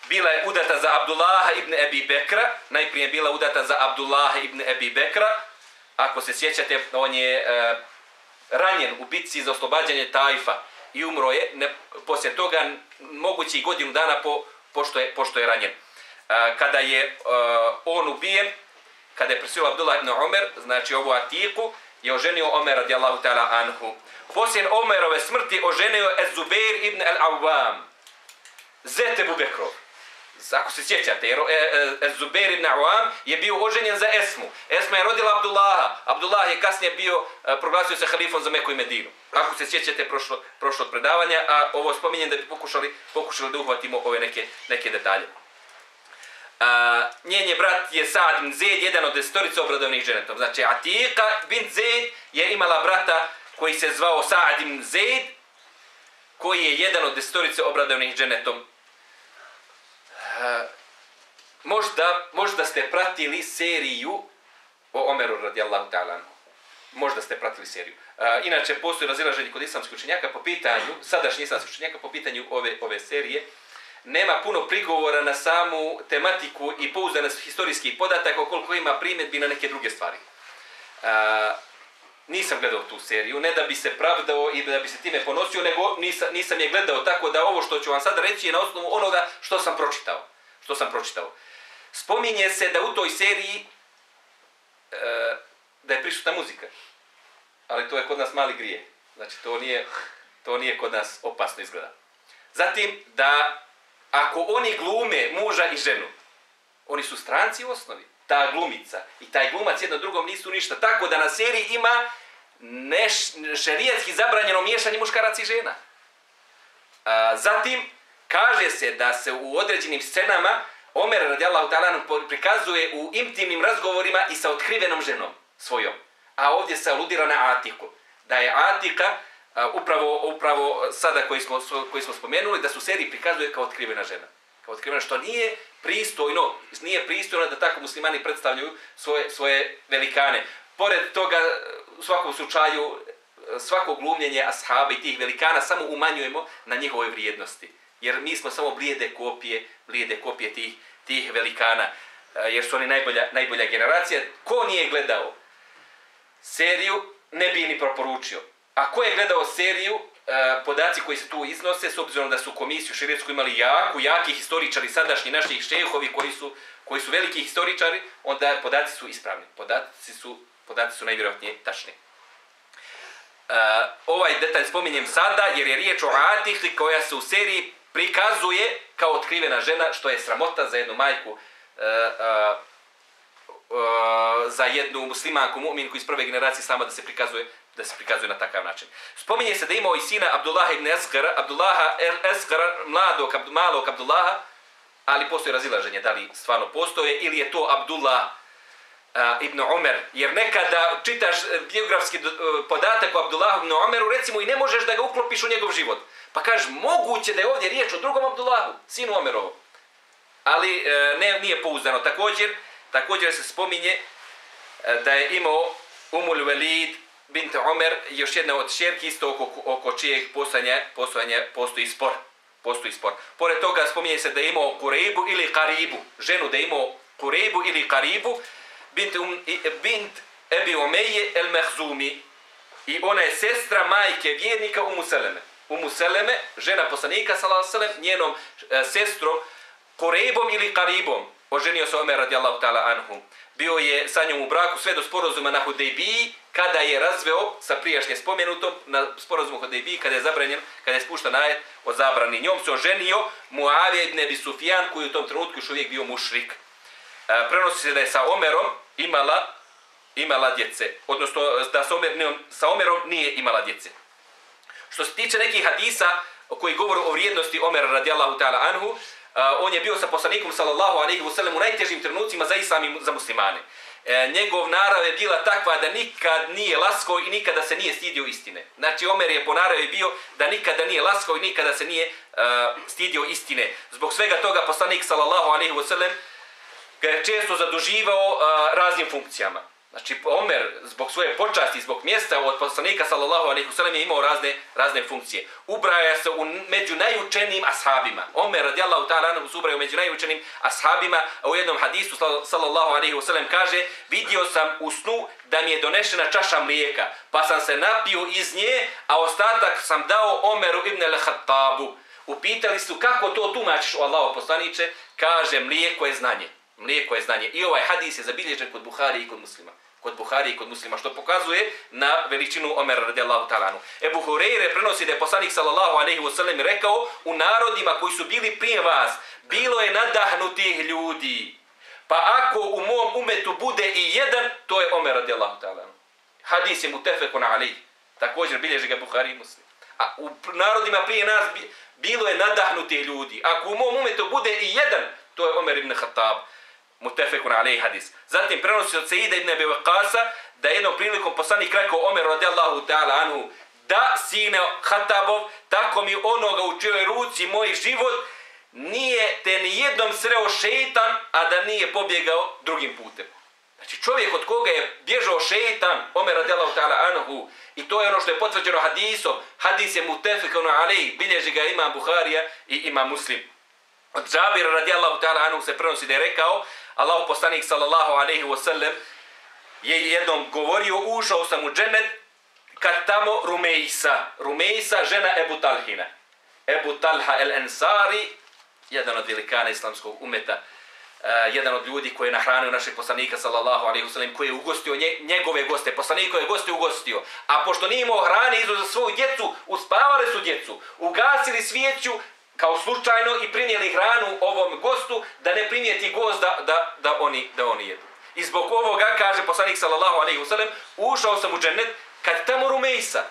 bila je udata za Abdullaha ibn Ebi Bekra, najprije je bila udata za Abdullaha ibn Ebi Bekra, ako se sjećate, on je e, ranjen u bitci za oslobađanje Tajfa i umro je, ne, poslije toga mogući godinu dana po, pošto, je, pošto je ranjen. E, kada je e, on ubijen, kada je prisio Abdullah ibn Omer, znači ovu Atiku, je oženio Omer radijallahu ta'ala anhu. Poslije Omerove smrti oženio Ezubeir ibn al-Awwam, zete Bubekrov ako se sjećate, jer e, e, e, Zubair ibn Awam je bio oženjen za Esmu. Esma je rodila Abdullaha. Abdullah je kasnije bio, e, proglasio se halifom za Meku i Medinu. Ako se sjećate prošlo, prošlo predavanja, a ovo spominjem da bi pokušali, pokušali da uhvatimo ove neke, neke detalje. A, njen je brat je Saad ibn Zaid, jedan od destorica obradovnih ženetom. Znači, Atika bin Zaid je imala brata koji se zvao Saad ibn Zaid, koji je jedan od destorice obradovnih ženetom Eh, možda, možda ste pratili seriju o Omeru radijallahu ta'ala. Možda ste pratili seriju. E, inače, postoji razilaženje kod islamskih učenjaka po pitanju, sadašnji islamskih učenjaka po pitanju ove, ove serije. Nema puno prigovora na samu tematiku i pouzdanost historijskih podataka koliko ima primjedbi na neke druge stvari. E, nisam gledao tu seriju, ne da bi se pravdao i da bi se time ponosio, nego nisam, nisam je gledao tako da ovo što ću vam sad reći je na osnovu onoga što sam pročitao što sam pročitao. Spominje se da u toj seriji e, da je prisutna muzika. Ali to je kod nas mali grije. Znači, to nije, to nije kod nas opasno izgleda. Zatim, da ako oni glume muža i ženu, oni su stranci u osnovi. Ta glumica i taj glumac jedno drugom nisu ništa. Tako da na seriji ima neš, šerijetski zabranjeno miješanje muškaraca i žena. A, zatim, kaže se da se u određenim scenama Omer radijallahu ta'ala prikazuje u intimnim razgovorima i sa otkrivenom ženom svojom. A ovdje se aludira na Atiku. Da je Atika upravo, upravo sada koji smo, koji smo spomenuli, da su seriji prikazuje kao otkrivena žena. Kao otkrivena, što nije pristojno, nije pristojno da tako muslimani predstavljaju svoje, svoje velikane. Pored toga, u svakom slučaju, svako glumljenje ashaba i tih velikana samo umanjujemo na njihove vrijednosti jer mi smo samo blijede kopije, blijede kopije tih, tih velikana, e, jer su oni najbolja, najbolja generacija. Ko nije gledao seriju, ne bi ni proporučio. A ko je gledao seriju, E, podaci koji se tu iznose, s obzirom da su komisiju širijetsku imali jaku, jaki historičari, sadašnji naših šehovi koji su, koji su veliki historičari, onda podaci su ispravni. Podaci su, podaci su najvjerojatnije tačni. E, ovaj detalj spominjem sada jer je riječ o Atihli koja se u seriji prikazuje kao otkrivena žena, što je sramota za jednu majku, e, e, Eh, za jednu muslimanku, mu'minku iz prve generacije, sama da se prikazuje da se prikazuje na takav način. Spominje se da imao i sina Abdullah ibn Esgara, Abdullaha Esgara, mladog, malog Abdullaha, ali postoji razilaženje da li stvarno postoje, ili je to Abdullah uh, ibn Omer. Jer nekada čitaš eh, biografski podatak o Abdullah ibn Omeru, recimo, i ne možeš da ga uklopiš u njegov život. Pa kažeš, moguće da je ovdje riječ o drugom Abdullahu, sinu Omerovu. ali e, ne, nije pouzdano. Također, također se spominje e, da je imao Umul Velid bint Omer, još jedna od šerki isto oko, oko čijeg postojanja, postojanja postoji spor. Postoji spor. Pored toga spominje se da je imao Kurebu ili Karibu, ženu da je imao Kurebu ili Karibu, bint, um, bint Ebi Omeje el Mehzumi, i ona je sestra majke vjernika u Museleme. U Museleme, žena poslanika, salasalem, njenom e, sestrom, Kurebom ili Karibom, oženio se Omer radijallahu ta'ala anhu. Bio je sa njom u braku sve do sporozuma na Hudejbiji, kada je razveo sa prijašnje spomenutom, na sporozumu Hudejbiji, kada je zabranjen, kada je spušta najet o zabrani. Njom se oženio Muavije ibn Abi Sufjan, koji u tom trenutku još uvijek bio mušrik. E, prenosi se da je sa Omerom imala imala djece, odnosno e, da sa, Omer, sa Omerom nije imala djece. Što se tiče nekih hadisa koji govore o vrijednosti Omera radijallahu ta'ala anhu, Uh, on je bio sa poslanikom sallallahu alejhi ve sellem u najtežim trenucima za islam i za muslimane. E, njegov narav je bila takva da nikad nije laskao i nikada se nije stidio istine. Znači Omer je po naravi bio da nikada nije laskao i nikada se nije uh, stidio istine. Zbog svega toga poslanik sallallahu alaihi ve sellem ga je često zaduživao uh, raznim funkcijama. Znači, Omer, zbog svoje počasti, zbog mjesta od poslanika, sallallahu alaihi wasallam, je imao razne, razne funkcije. Ubraja se u, među najučenijim ashabima. Omer, radijallahu ta'ala, anhu, ubraja među najučenijim ashabima. A u jednom hadisu, sallallahu alaihi wasallam, kaže, vidio sam u snu da mi je donešena čaša mlijeka, pa sam se napio iz nje, a ostatak sam dao Omeru ibn al-Hattabu. Upitali su kako to tumačiš u Allahu poslanice, kaže, mlijeko je znanje mlijeko je znanje. I ovaj hadis je zabilježen kod Buhari i kod muslima. Kod Buhari i kod muslima, što pokazuje na veličinu Omera radijallahu talanu. Ebu Hureyre prenosi da je poslanik sallallahu alaihi wa sallam rekao u narodima koji su bili prije vas, bilo je nadahnutih ljudi. Pa ako u mom umetu bude i jedan, to je Omer radijallahu talanu. Hadis je mu tefekun alaihi. Također bilježi ga Buhari i muslim. A u narodima prije nas bilo je nadahnutih ljudi. Ako u mom umetu bude i jedan, to je Omer ibn Khattab mutefekun alej hadis. Zatim prenosi od Sejida ibn Abi Waqasa da jednom prilikom poslanik rekao Omer radijallahu ta'ala anhu da sine Hatabov, tako mi onoga u čijoj ruci moj život nije te ni jednom sreo šeitan a da nije pobjegao drugim putem. Znači čovjek od koga je bježao šeitan Omer radijallahu ta'ala anhu i to je ono što je potvrđeno hadisom hadis je mutefekun alej bilježi ga ima Buharija i ima Muslim. Od Džabira radijallahu ta'ala anhu se prenosi da je rekao Allahu poslanik sallallahu alejhi ve sellem je jednom govorio ušao sam u dženet kad tamo Rumeisa, Rumeisa žena Ebu Talhina. Ebu Talha el Ensari, jedan od velikana islamskog umeta, uh, jedan od ljudi koji je nahranio našeg poslanika sallallahu alejhi ve sellem koji je ugostio nje, njegove goste, poslanik je goste ugostio. A pošto nije imao hrane izu za svoju djecu, uspavali su djecu, ugasili svijeću, kao slučajno i prinijeli hranu ovom gostu da ne primijeti gost da, da, da, oni, da oni jedu. I zbog ovoga, kaže poslanik sallallahu alaihi wasallam, ušao sam u džennet kad tamo Rumejsa,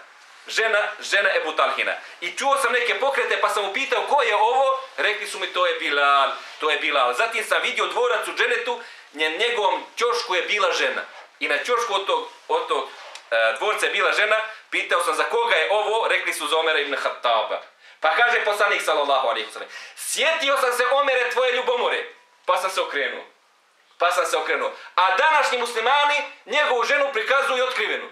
žena, žena Ebu Talhina. I čuo sam neke pokrete pa sam upitao ko je ovo, rekli su mi to je Bilal, to je Bilal. Zatim sam vidio dvorac u dženetu, njen njegovom čošku je bila žena. I na čošku od tog, od tog e, dvorca je bila žena, pitao sam za koga je ovo, rekli su za Omera ibn Hattaba. Pa kaže poslanik sallallahu alejhi ve sellem: "Sjetio sam se Omere tvoje ljubomore, pa sam se okrenuo." Pa sam se okrenuo. A današnji muslimani njegovu ženu prikazuju otkrivenu.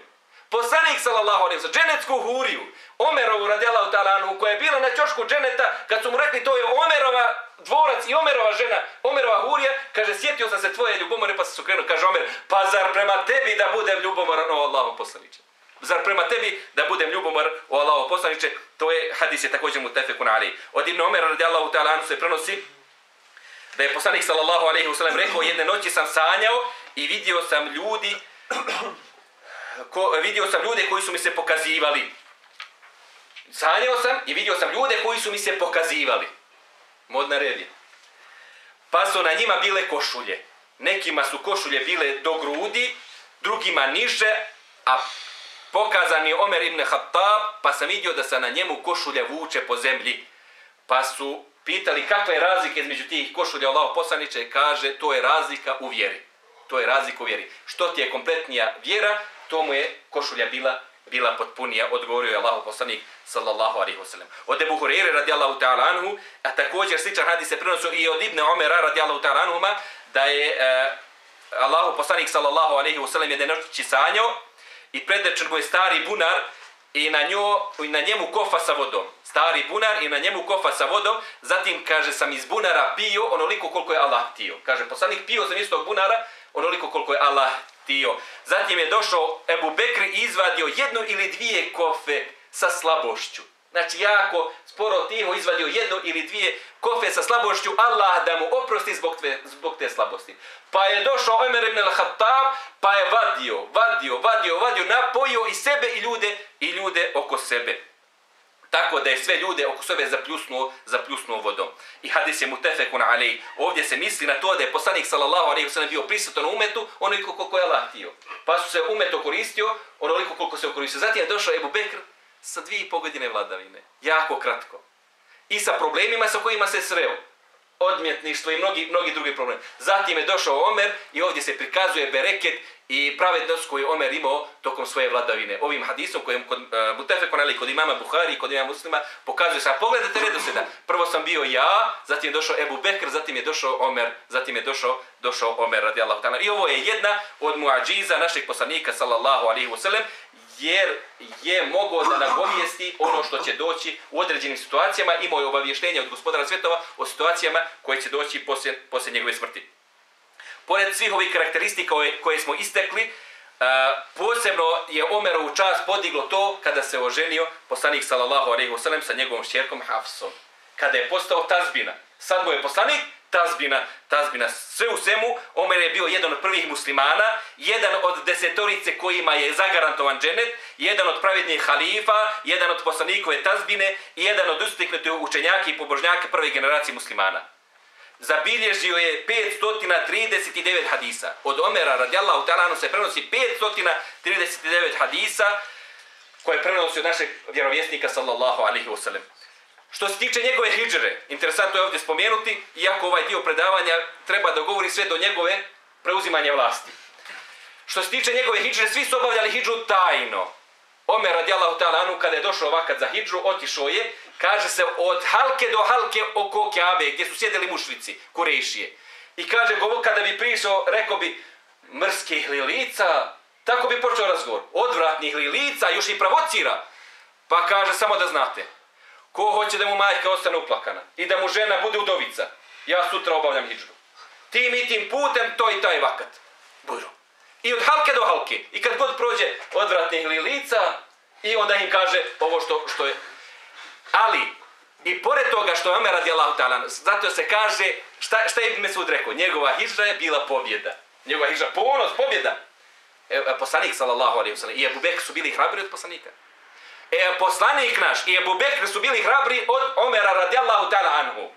Poslanik sallallahu alejhi ve sellem dženetsku huriju, Omerovu radijallahu ta'ala anhu, koja je bila na ćošku dženeta, kad su mu rekli to je Omerova dvorac i Omerova žena, Omerova hurija, kaže sjetio sam se tvoje ljubomore, pa sam se okrenuo. Kaže Omer, pa zar prema tebi da budem ljubomoran o Allahom poslaniče? Zar prema tebi da budem ljubomor o Allaho poslaniče? To je hadis je također mu tefekun ali. Od Ibn Omer radijallahu ta'ala anhu se prenosi da je poslanik sallallahu alaihi wasallam rekao jedne noći sam sanjao i vidio sam ljudi ko, vidio sam ljude koji su mi se pokazivali. Sanjao sam i vidio sam ljude koji su mi se pokazivali. Modna revija. Pa su na njima bile košulje. Nekima su košulje bile do grudi, drugima niže, a pokazan je Omer ibn Khattab, pa sam vidio da se na njemu košulja vuče po zemlji. Pa su pitali kakva je razlika između tih košulja Allaho poslaniče, kaže to je razlika u vjeri. To je razlika u vjeri. Što ti je kompletnija vjera, to mu je košulja bila, bila potpunija, odgovorio je Allahu poslanik sallallahu alaihi wasallam. Od Ebu Hureyre radijallahu ta'ala anhu, a također sličan hadis se prenosio i od Ibne Omera radijallahu ta'ala anhuma, da je e, Allahu poslanik sallallahu alaihi wasallam jedne noći sanjao i predrečen mu je stari bunar i na, njo, i na njemu kofa sa vodom. Stari bunar i na njemu kofa sa vodom. Zatim, kaže, sam iz bunara pio onoliko koliko je Allah tio. Kaže, poslanik pio sam iz tog bunara onoliko koliko je Allah tio. Zatim je došao Ebu Bekr i izvadio jednu ili dvije kofe sa slabošću. Znači, jako sporo tiho izvadio jednu ili dvije kofe sa slabošću, Allah da mu oprosti zbog te, zbog te slabosti. Pa je došao Omer ibn al-Hattab, pa je vadio, vadio, vadio, vadio, napojio i sebe i ljude, i ljude oko sebe. Tako da je sve ljude oko sebe zapljusnuo, zapljusnuo vodom. I hadis je mutefekun alej. Ovdje se misli na to da je poslanik sallallahu alejhi ve sellem bio prisutan u umetu onoliko koliko je Allah htio. Pa su se umeto koristio onoliko koliko se koristio. Zatim je došao Ebu Bekr sa dvije i pol godine vladavine. Jako kratko. I sa problemima sa kojima se sreo. Odmjetništvo i mnogi, mnogi drugi problemi. Zatim je došao Omer i ovdje se prikazuje bereket i pravednost koju Omer imao tokom svoje vladavine. Ovim hadisom kojem kod e, uh, Butefe konali kod imama Buhari i kod imama muslima pokazuje se. A pogledajte redosljeda. Prvo sam bio ja, zatim je došao Ebu Bekr, zatim je došao Omer, zatim je došao, došao Omer radijallahu ta'ala. I ovo je jedna od muadžiza našeg poslanika sallallahu alaihi wasallam jer je mogao da nagovijesti ono što će doći u određenim situacijama, imao je obavještenje od gospodara svjetova o situacijama koje će doći poslije, poslije njegove smrti. Pored svih ovih karakteristika koje smo istekli, posebno je Omerovu čast podiglo to kada se oženio poslanik sallallahu alejhi ve sellem sa njegovom ćerkom Hafsom. Kada je postao tazbina. Sad mu je poslanik, tazbina, tazbina. Sve u svemu, Omer je bio jedan od prvih muslimana, jedan od desetorice kojima je zagarantovan dženet, jedan od pravednih halifa, jedan od poslanikove tazbine i jedan od ustiknutih učenjaka i pobožnjaka prve generacije muslimana. Zabilježio je 539 hadisa. Od Omera radijallahu ta'ala se prenosi 539 hadisa koje prenosi od našeg vjerovjesnika sallallahu alaihi wasallam. Što se tiče njegove hijđre, interesantno je ovdje spomenuti, iako ovaj dio predavanja treba da govori sve do njegove preuzimanja vlasti. Što se tiče njegove hijđre, svi su obavljali hijđu tajno. Omer radijallahu ta'ala anu, kada je došao ovakad za hijđu, otišao je, kaže se, od halke do halke oko Kjabe, gdje su sjedili mušlici, kurejšije. I kaže, govo, kada bi prišao, rekao bi, mrskih li lica, tako bi počeo razgovor. Odvratnih li lica, još i provocira. Pa kaže, samo da znate, Ko hoće da mu majka ostane uplakana i da mu žena bude udovica, ja sutra obavljam hijđbu. Tim i tim putem to i taj vakat. Bujro. I od halke do halke. I kad god prođe odvratnih lica i onda im kaže ovo što, što je. Ali, i pored toga što je Omer radijalahu ta'ala, zato se kaže, šta, šta je Ibn Mesud rekao? Njegova hijđa je bila pobjeda. Njegova hijđa, ponos, pobjeda. E, poslanik, sallallahu alaihi wa sallam, i Ebu Bek su bili hrabri od poslanika. E, poslanik naš i Ebu Bekr su bili hrabri od Omera radijallahu ta'ala anhu.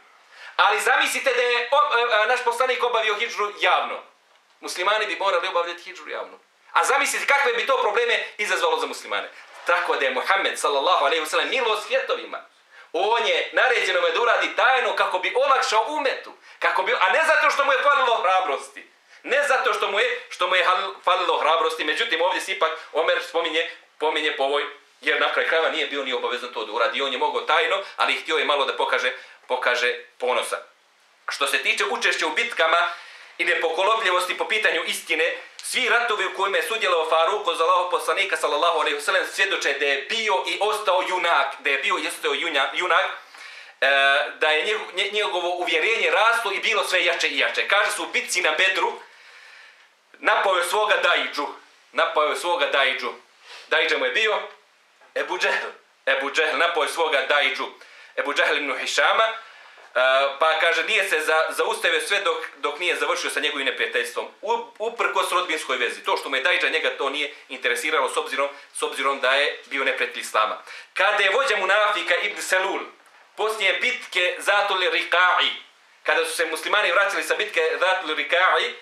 Ali zamislite da je o, e, e, naš poslanik obavio hijđru javno. Muslimani bi morali obavljati hijđru javno. A zamislite kakve bi to probleme izazvalo za muslimane. Tako da je Muhammed sallallahu alaihi wasallam milo svjetovima. On je naređeno me da uradi tajno kako bi olakšao umetu. Kako bi, a ne zato što mu je falilo hrabrosti. Ne zato što mu je, što mu je falilo hrabrosti. Međutim, ovdje se ipak Omer spominje, pominje po ovoj Jer na kraj krajeva nije bio ni obavezan to da uradi. On je mogao tajno, ali htio je malo da pokaže, pokaže ponosa. Što se tiče učešća u bitkama i nepokolopljivosti po pitanju istine, svi ratovi u kojima je sudjelao Faruk od Allahov poslanika sallallahu alejhi ve sellem svjedoče da je bio i ostao junak, da je bio i ostao junak, junak e, da je njegovo uvjerenje raslo i bilo sve jače i jače. Kaže su u bitci na Bedru napao je svoga Dajđu. Napao je svoga Dajđu. Dajđa mu je bio Ebu Džehl, Ebu Džehl napoj svoga dajđu, Ebu Džehl ibn Hišama, uh, pa kaže nije se za, zaustavio sve dok, dok nije završio sa njegovim neprijateljstvom, uprkos rodbinskoj vezi. To što mu je dajđa, njega to nije interesiralo s obzirom, s obzirom da je bio neprijatelj Islama. Kada je vođa munafika Ibn Selul, poslije bitke Zatul Rika'i, kada su se muslimani vraćali sa bitke Zatul Rika'i,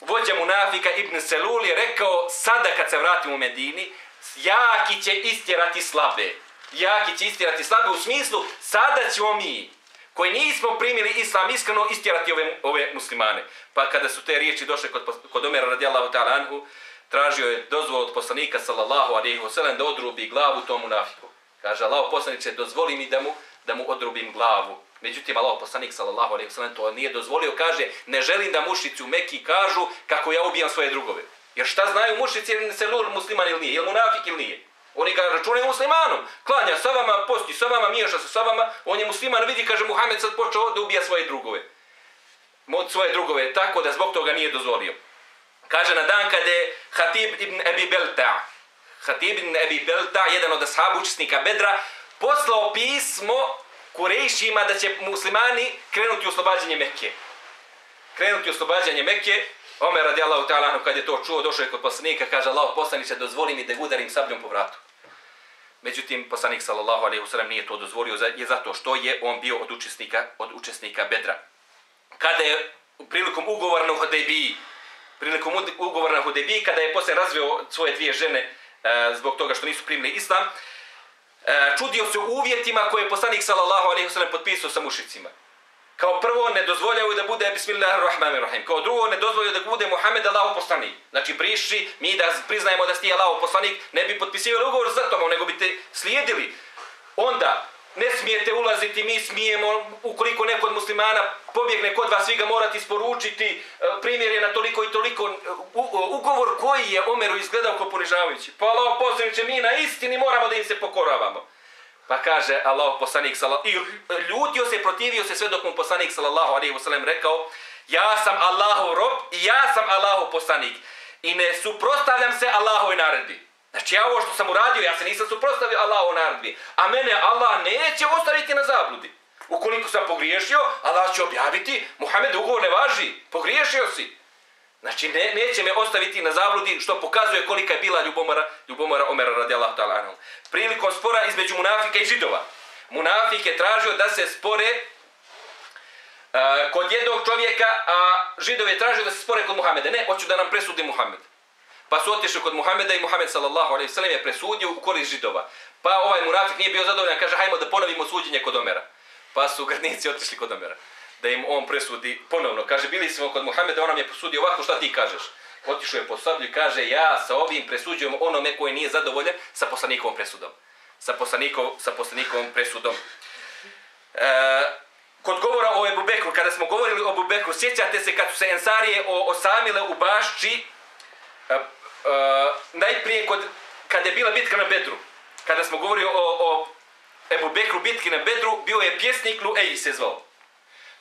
vođa munafika Ibn Selul je rekao, sada kad se vratim u Medini, jaki će istjerati slabe. Jaki će istjerati slabe u smislu, sada ćemo mi, koji nismo primili islam iskreno, istjerati ove, ove muslimane. Pa kada su te riječi došle kod, kod Omera radijallahu ta'ala anhu, tražio je dozvol od poslanika sallallahu alejhi ve sellem da odrubi glavu tomu nafiku. Kaže Allah poslanice dozvoli mi da mu da mu odrubim glavu. Međutim Allah poslanik sallallahu alejhi ve sellem to nije dozvolio, kaže ne želim da mušici u Mekki kažu kako ja ubijam svoje drugove. Jer šta znaju mušici ili se lur musliman ili nije, je munafik ili nije? Oni ga računaju muslimanom. Klanja sa vama, posti sa vama, miješa se sa vama. On je musliman, vidi, kaže Muhammed sad počeo da ubija svoje drugove. Mod svoje drugove, tako da zbog toga nije dozvolio. Kaže na dan kada je Hatib ibn Abi Belta, Hatib ibn Abi Belta, jedan od ashab učesnika Bedra, poslao pismo Kurejšima da će muslimani krenuti u oslobađanje Mekke. Krenuti u oslobađanje Mekke, Omer radijallahu ta'ala kad je to čuo, došao je kod poslanika, kaže Allah poslanice, dozvoli mi da udarim sabljom po vratu. Međutim, poslanik sallallahu alejhi ve sellem nije to dozvolio je zato što je on bio od učesnika od učesnika Bedra. Kada je prilikom ugovora na Hudejbiji, prilikom ugovora na Hudejbiji, kada je posle razveo svoje dvije žene e, zbog toga što nisu primili islam, e, čudio se uvjetima koje je poslanik sallallahu alejhi ve sellem potpisao sa mušicima. Kao prvo ne dozvoljavaju da bude bismillahirrahmanirrahim. Kao drugo ne dozvoljavaju da bude Muhammed Allahov poslanik. Znači briši mi da priznajemo da si allahov poslanik, ne bi potpisivali ugovor za tobom, nego bi te slijedili. Onda ne smijete ulaziti, mi smijemo, ukoliko neko od muslimana pobjegne kod vas, vi ga morate isporučiti, e, primjer je na toliko i toliko e, e, ugovor koji je Omeru izgledao kao ponižavajući. Pa Allah poslaniče, mi na istini moramo da im se pokoravamo. Pa kaže Allah poslanik sallallahu i ljutio se, protivio se sve dok mu poslanik sallallahu alejhi ve sellem rekao: "Ja sam Allahov rob i ja sam Allahov poslanik i ne suprotstavljam se Allahovoj naredbi." Znači ja ovo što sam uradio, ja se nisam suprotstavio Allahovoj naredbi, a mene Allah neće ostaviti na zabludi. Ukoliko sam pogriješio, Allah će objaviti, Muhammed ugovor ne važi, pogriješio si. Znači ne, neće me ostaviti na zabludi što pokazuje kolika je bila ljubomora, ljubomora Omera radijallahu ta'ala anhu. Prilikom spora između munafika i židova. Munafik je tražio da se spore uh, kod jednog čovjeka, a židov je tražio da se spore kod Muhameda. Ne, hoću da nam presudi Muhammed. Pa su otišli kod Muhameda i Muhammed sallallahu alejhi ve sellem je presudio u korist židova. Pa ovaj munafik nije bio zadovoljan, kaže hajmo da ponovimo suđenje kod Omera. Pa su gradnici <laughs> otišli kod Omera da im on presudi ponovno. Kaže, bili smo kod Muhameda, on nam je presudio ovako, šta ti kažeš? Otišao je po sablju i kaže, ja sa ovim presuđujem onome koji nije zadovoljen sa poslanikovom presudom. Sa, poslanikov, sa poslanikovom presudom. E, kod govora o Ebu Bekru, kada smo govorili o Ebu Bekru, sjećate se kad su se Ensarije osamile u bašči, e, e, najprije kod, kada je bila bitka na Bedru, kada smo govorili o, o Ebu Bekru bitki na Bedru, bio je pjesnik Luej se zvao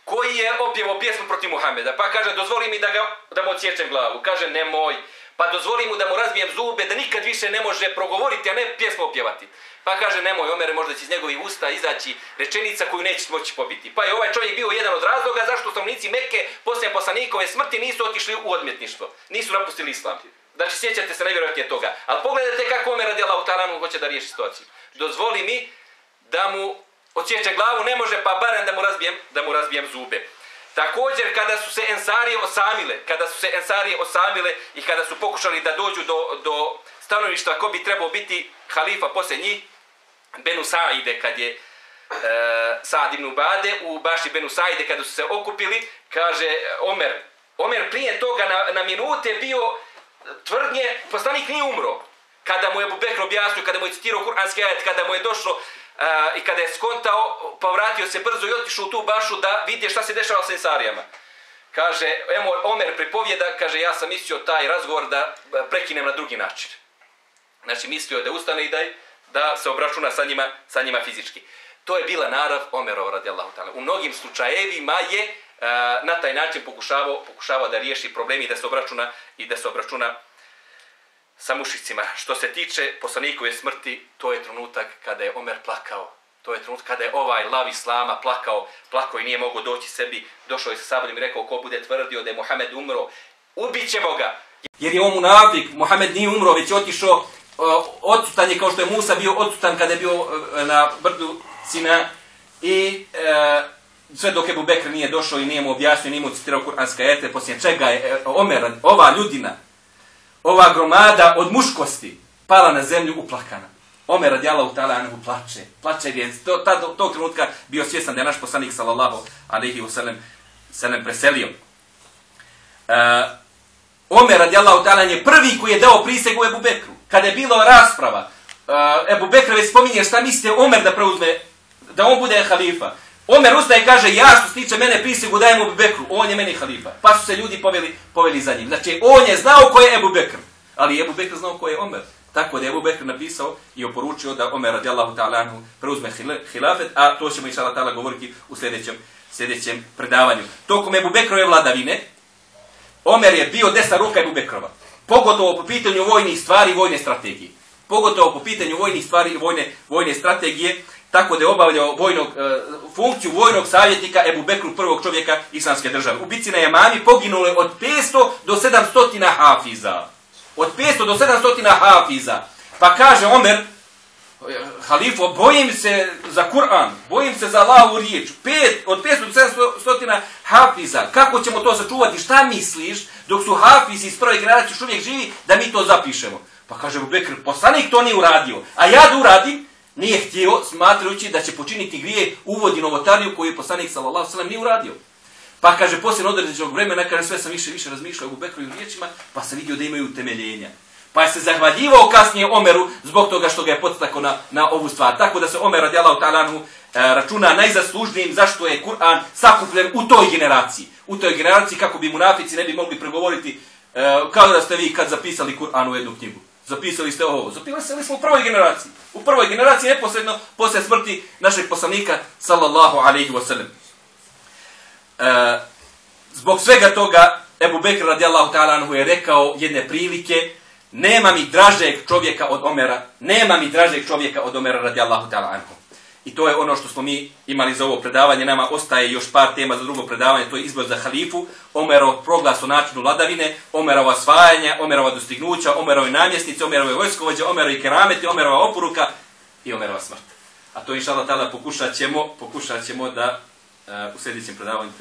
koji je opjevo pjesmu protiv Muhameda. Pa kaže, dozvoli mi da, ga, da mu odsječem glavu. Kaže, nemoj. Pa dozvoli mu da mu razbijem zube, da nikad više ne može progovoriti, a ne pjesmu opjevati. Pa kaže, nemoj, Omer, možda će iz njegovih usta izaći rečenica koju neće moći pobiti. Pa je ovaj čovjek bio jedan od razloga zašto stanovnici Mekke poslije poslanikove smrti nisu otišli u odmjetništvo. Nisu napustili islam. Znači, sjećate se najvjerojatnije toga. Ali pogledajte kako Omer radi Allah hoće da riješi situaciju. Dozvoli mi da mu odsjeće glavu, ne može pa barem da mu razbijem, da mu razbijem zube. Također kada su se ensarije osamile, kada su se ensarije osamile i kada su pokušali da dođu do, do stanovišta ko bi trebao biti halifa posle njih, Benu Saide kad je e, Saad ibn Ubade u baši Benu Saide kada su se okupili, kaže Omer, Omer prije toga na, na minute bio tvrdnje, poslanik nije umro. Kada mu je Bubekr objasnio, kada mu je citirao kuranski ajet, kada mu je došlo i kada je skontao, povratio se brzo i otišao u tu bašu da vidi šta se dešava sa Ensarijama. Kaže, emo, Omer pripovjeda, kaže, ja sam mislio taj razgovor da prekinem na drugi način. Znači, mislio da ustane i da, da se obračuna sa njima, sa njima fizički. To je bila narav Omerova radijallahu ta'ala. U mnogim slučajevima je a, na taj način pokušavao, pokušavao da riješi problemi i da se obračuna i da se obračuna sa mušicima. Što se tiče poslanikove smrti, to je trenutak kada je Omer plakao. To je trenutak kada je ovaj lav Islama plakao, plakao i nije mogao doći sebi. Došao je sa sabljem i rekao ko bude tvrdio da je Mohamed umro, ubit ćemo ga. Jer je on munafik, Mohamed nije umro, već je otišao eh, odsutan je kao što je Musa bio odsutan kada je bio eh, na brdu Sina i e, sve dok Ebu Bekr nije došao i nije mu objasnio, nije mu citirao kuranska ete, poslije čega je Omer, ova ljudina, ova gromada od muškosti pala na zemlju uplakana. Omer radijalahu ta'ala anhu plače. Plače je to, ta, tog trenutka bio svjesan da je naš poslanik sallallahu alaihi wasallam se nam preselio. Uh, Omer radijallahu ta'ala je prvi koji je dao prisegu Ebu Bekru. Kada je bilo rasprava, e, Ebu Bekra već spominje šta mislite Omer da preuzme, da on bude halifa. Omer ustaje i kaže, ja što se tiče mene prisegu dajem Ebu Bekru, on je meni halifa. Pa su se ljudi poveli, poveli za njim. Znači, on je znao ko je Ebu Bekr, ali Ebu Bekr znao ko je Omer. Tako da je Ebu Bekr napisao i oporučio da Omer radijallahu ta'ala anhu preuzme hilafet, a to ćemo inša ta'ala govoriti u sljedećem, sljedećem predavanju. Tokom Ebu Bekrove vladavine, Omer je bio desna ruka Ebu Bekrova. Pogotovo po pitanju vojnih stvari i vojne strategije. Pogotovo po pitanju vojnih stvari i vojne, vojne strategije, tako da je obavljao vojnog, e, funkciju vojnog savjetnika Ebu Bekru, prvog čovjeka islamske države. U bici na Jemami poginulo je od 500 do 700 hafiza. Od 500 do 700 hafiza. Pa kaže Omer, e, halifo, bojim se za Kur'an, bojim se za Allahu riječ. Pet, od 500 do 700 hafiza. Kako ćemo to sačuvati? Šta misliš dok su hafizi iz prve generacije još uvijek živi da mi to zapišemo? Pa kaže Bekr, poslanik to nije uradio. A ja da uradim, nije htio, smatrajući da će počiniti grije, uvodi novotariju koju je poslanik sallallahu sallam nije uradio. Pa kaže, poslije određenog vremena, kaže, sve sam više više razmišljao u Bekrovim riječima, pa sam vidio da imaju temeljenja. Pa je se zahvaljivao kasnije Omeru zbog toga što ga je podstako na, na ovu stvar. Tako da se Omer radijalahu talanu e, računa najzaslužnijim zašto je Kur'an sakupljen u toj generaciji. U toj generaciji kako bi munafici ne bi mogli pregovoriti e, kao da ste vi kad zapisali Kur'an u jednu knjigu. Zapisali ste ovo. Zapisali smo u prvoj generaciji. U prvoj generaciji neposredno posle smrti našeg poslanika sallallahu alaihi wa sallam. E, zbog svega toga Ebu Bekr radijallahu ta'ala je rekao jedne prilike nema mi dražeg čovjeka od Omera, nema mi dražeg čovjeka od Omera radijallahu ta'ala anhu. I to je ono što smo mi imali za ovo predavanje, nama ostaje još par tema za drugo predavanje, to je izbor za halifu, Omerov proglas o načinu vladavine, Omerova svajanja, Omerova dostignuća, Omerove namjesnice, Omerove vojskovođe, Omerove kerameti, Omerova oporuka i Omerova smrt. A to inšala tada pokušat ćemo, pokušat ćemo da uh, u sljedećem predavanju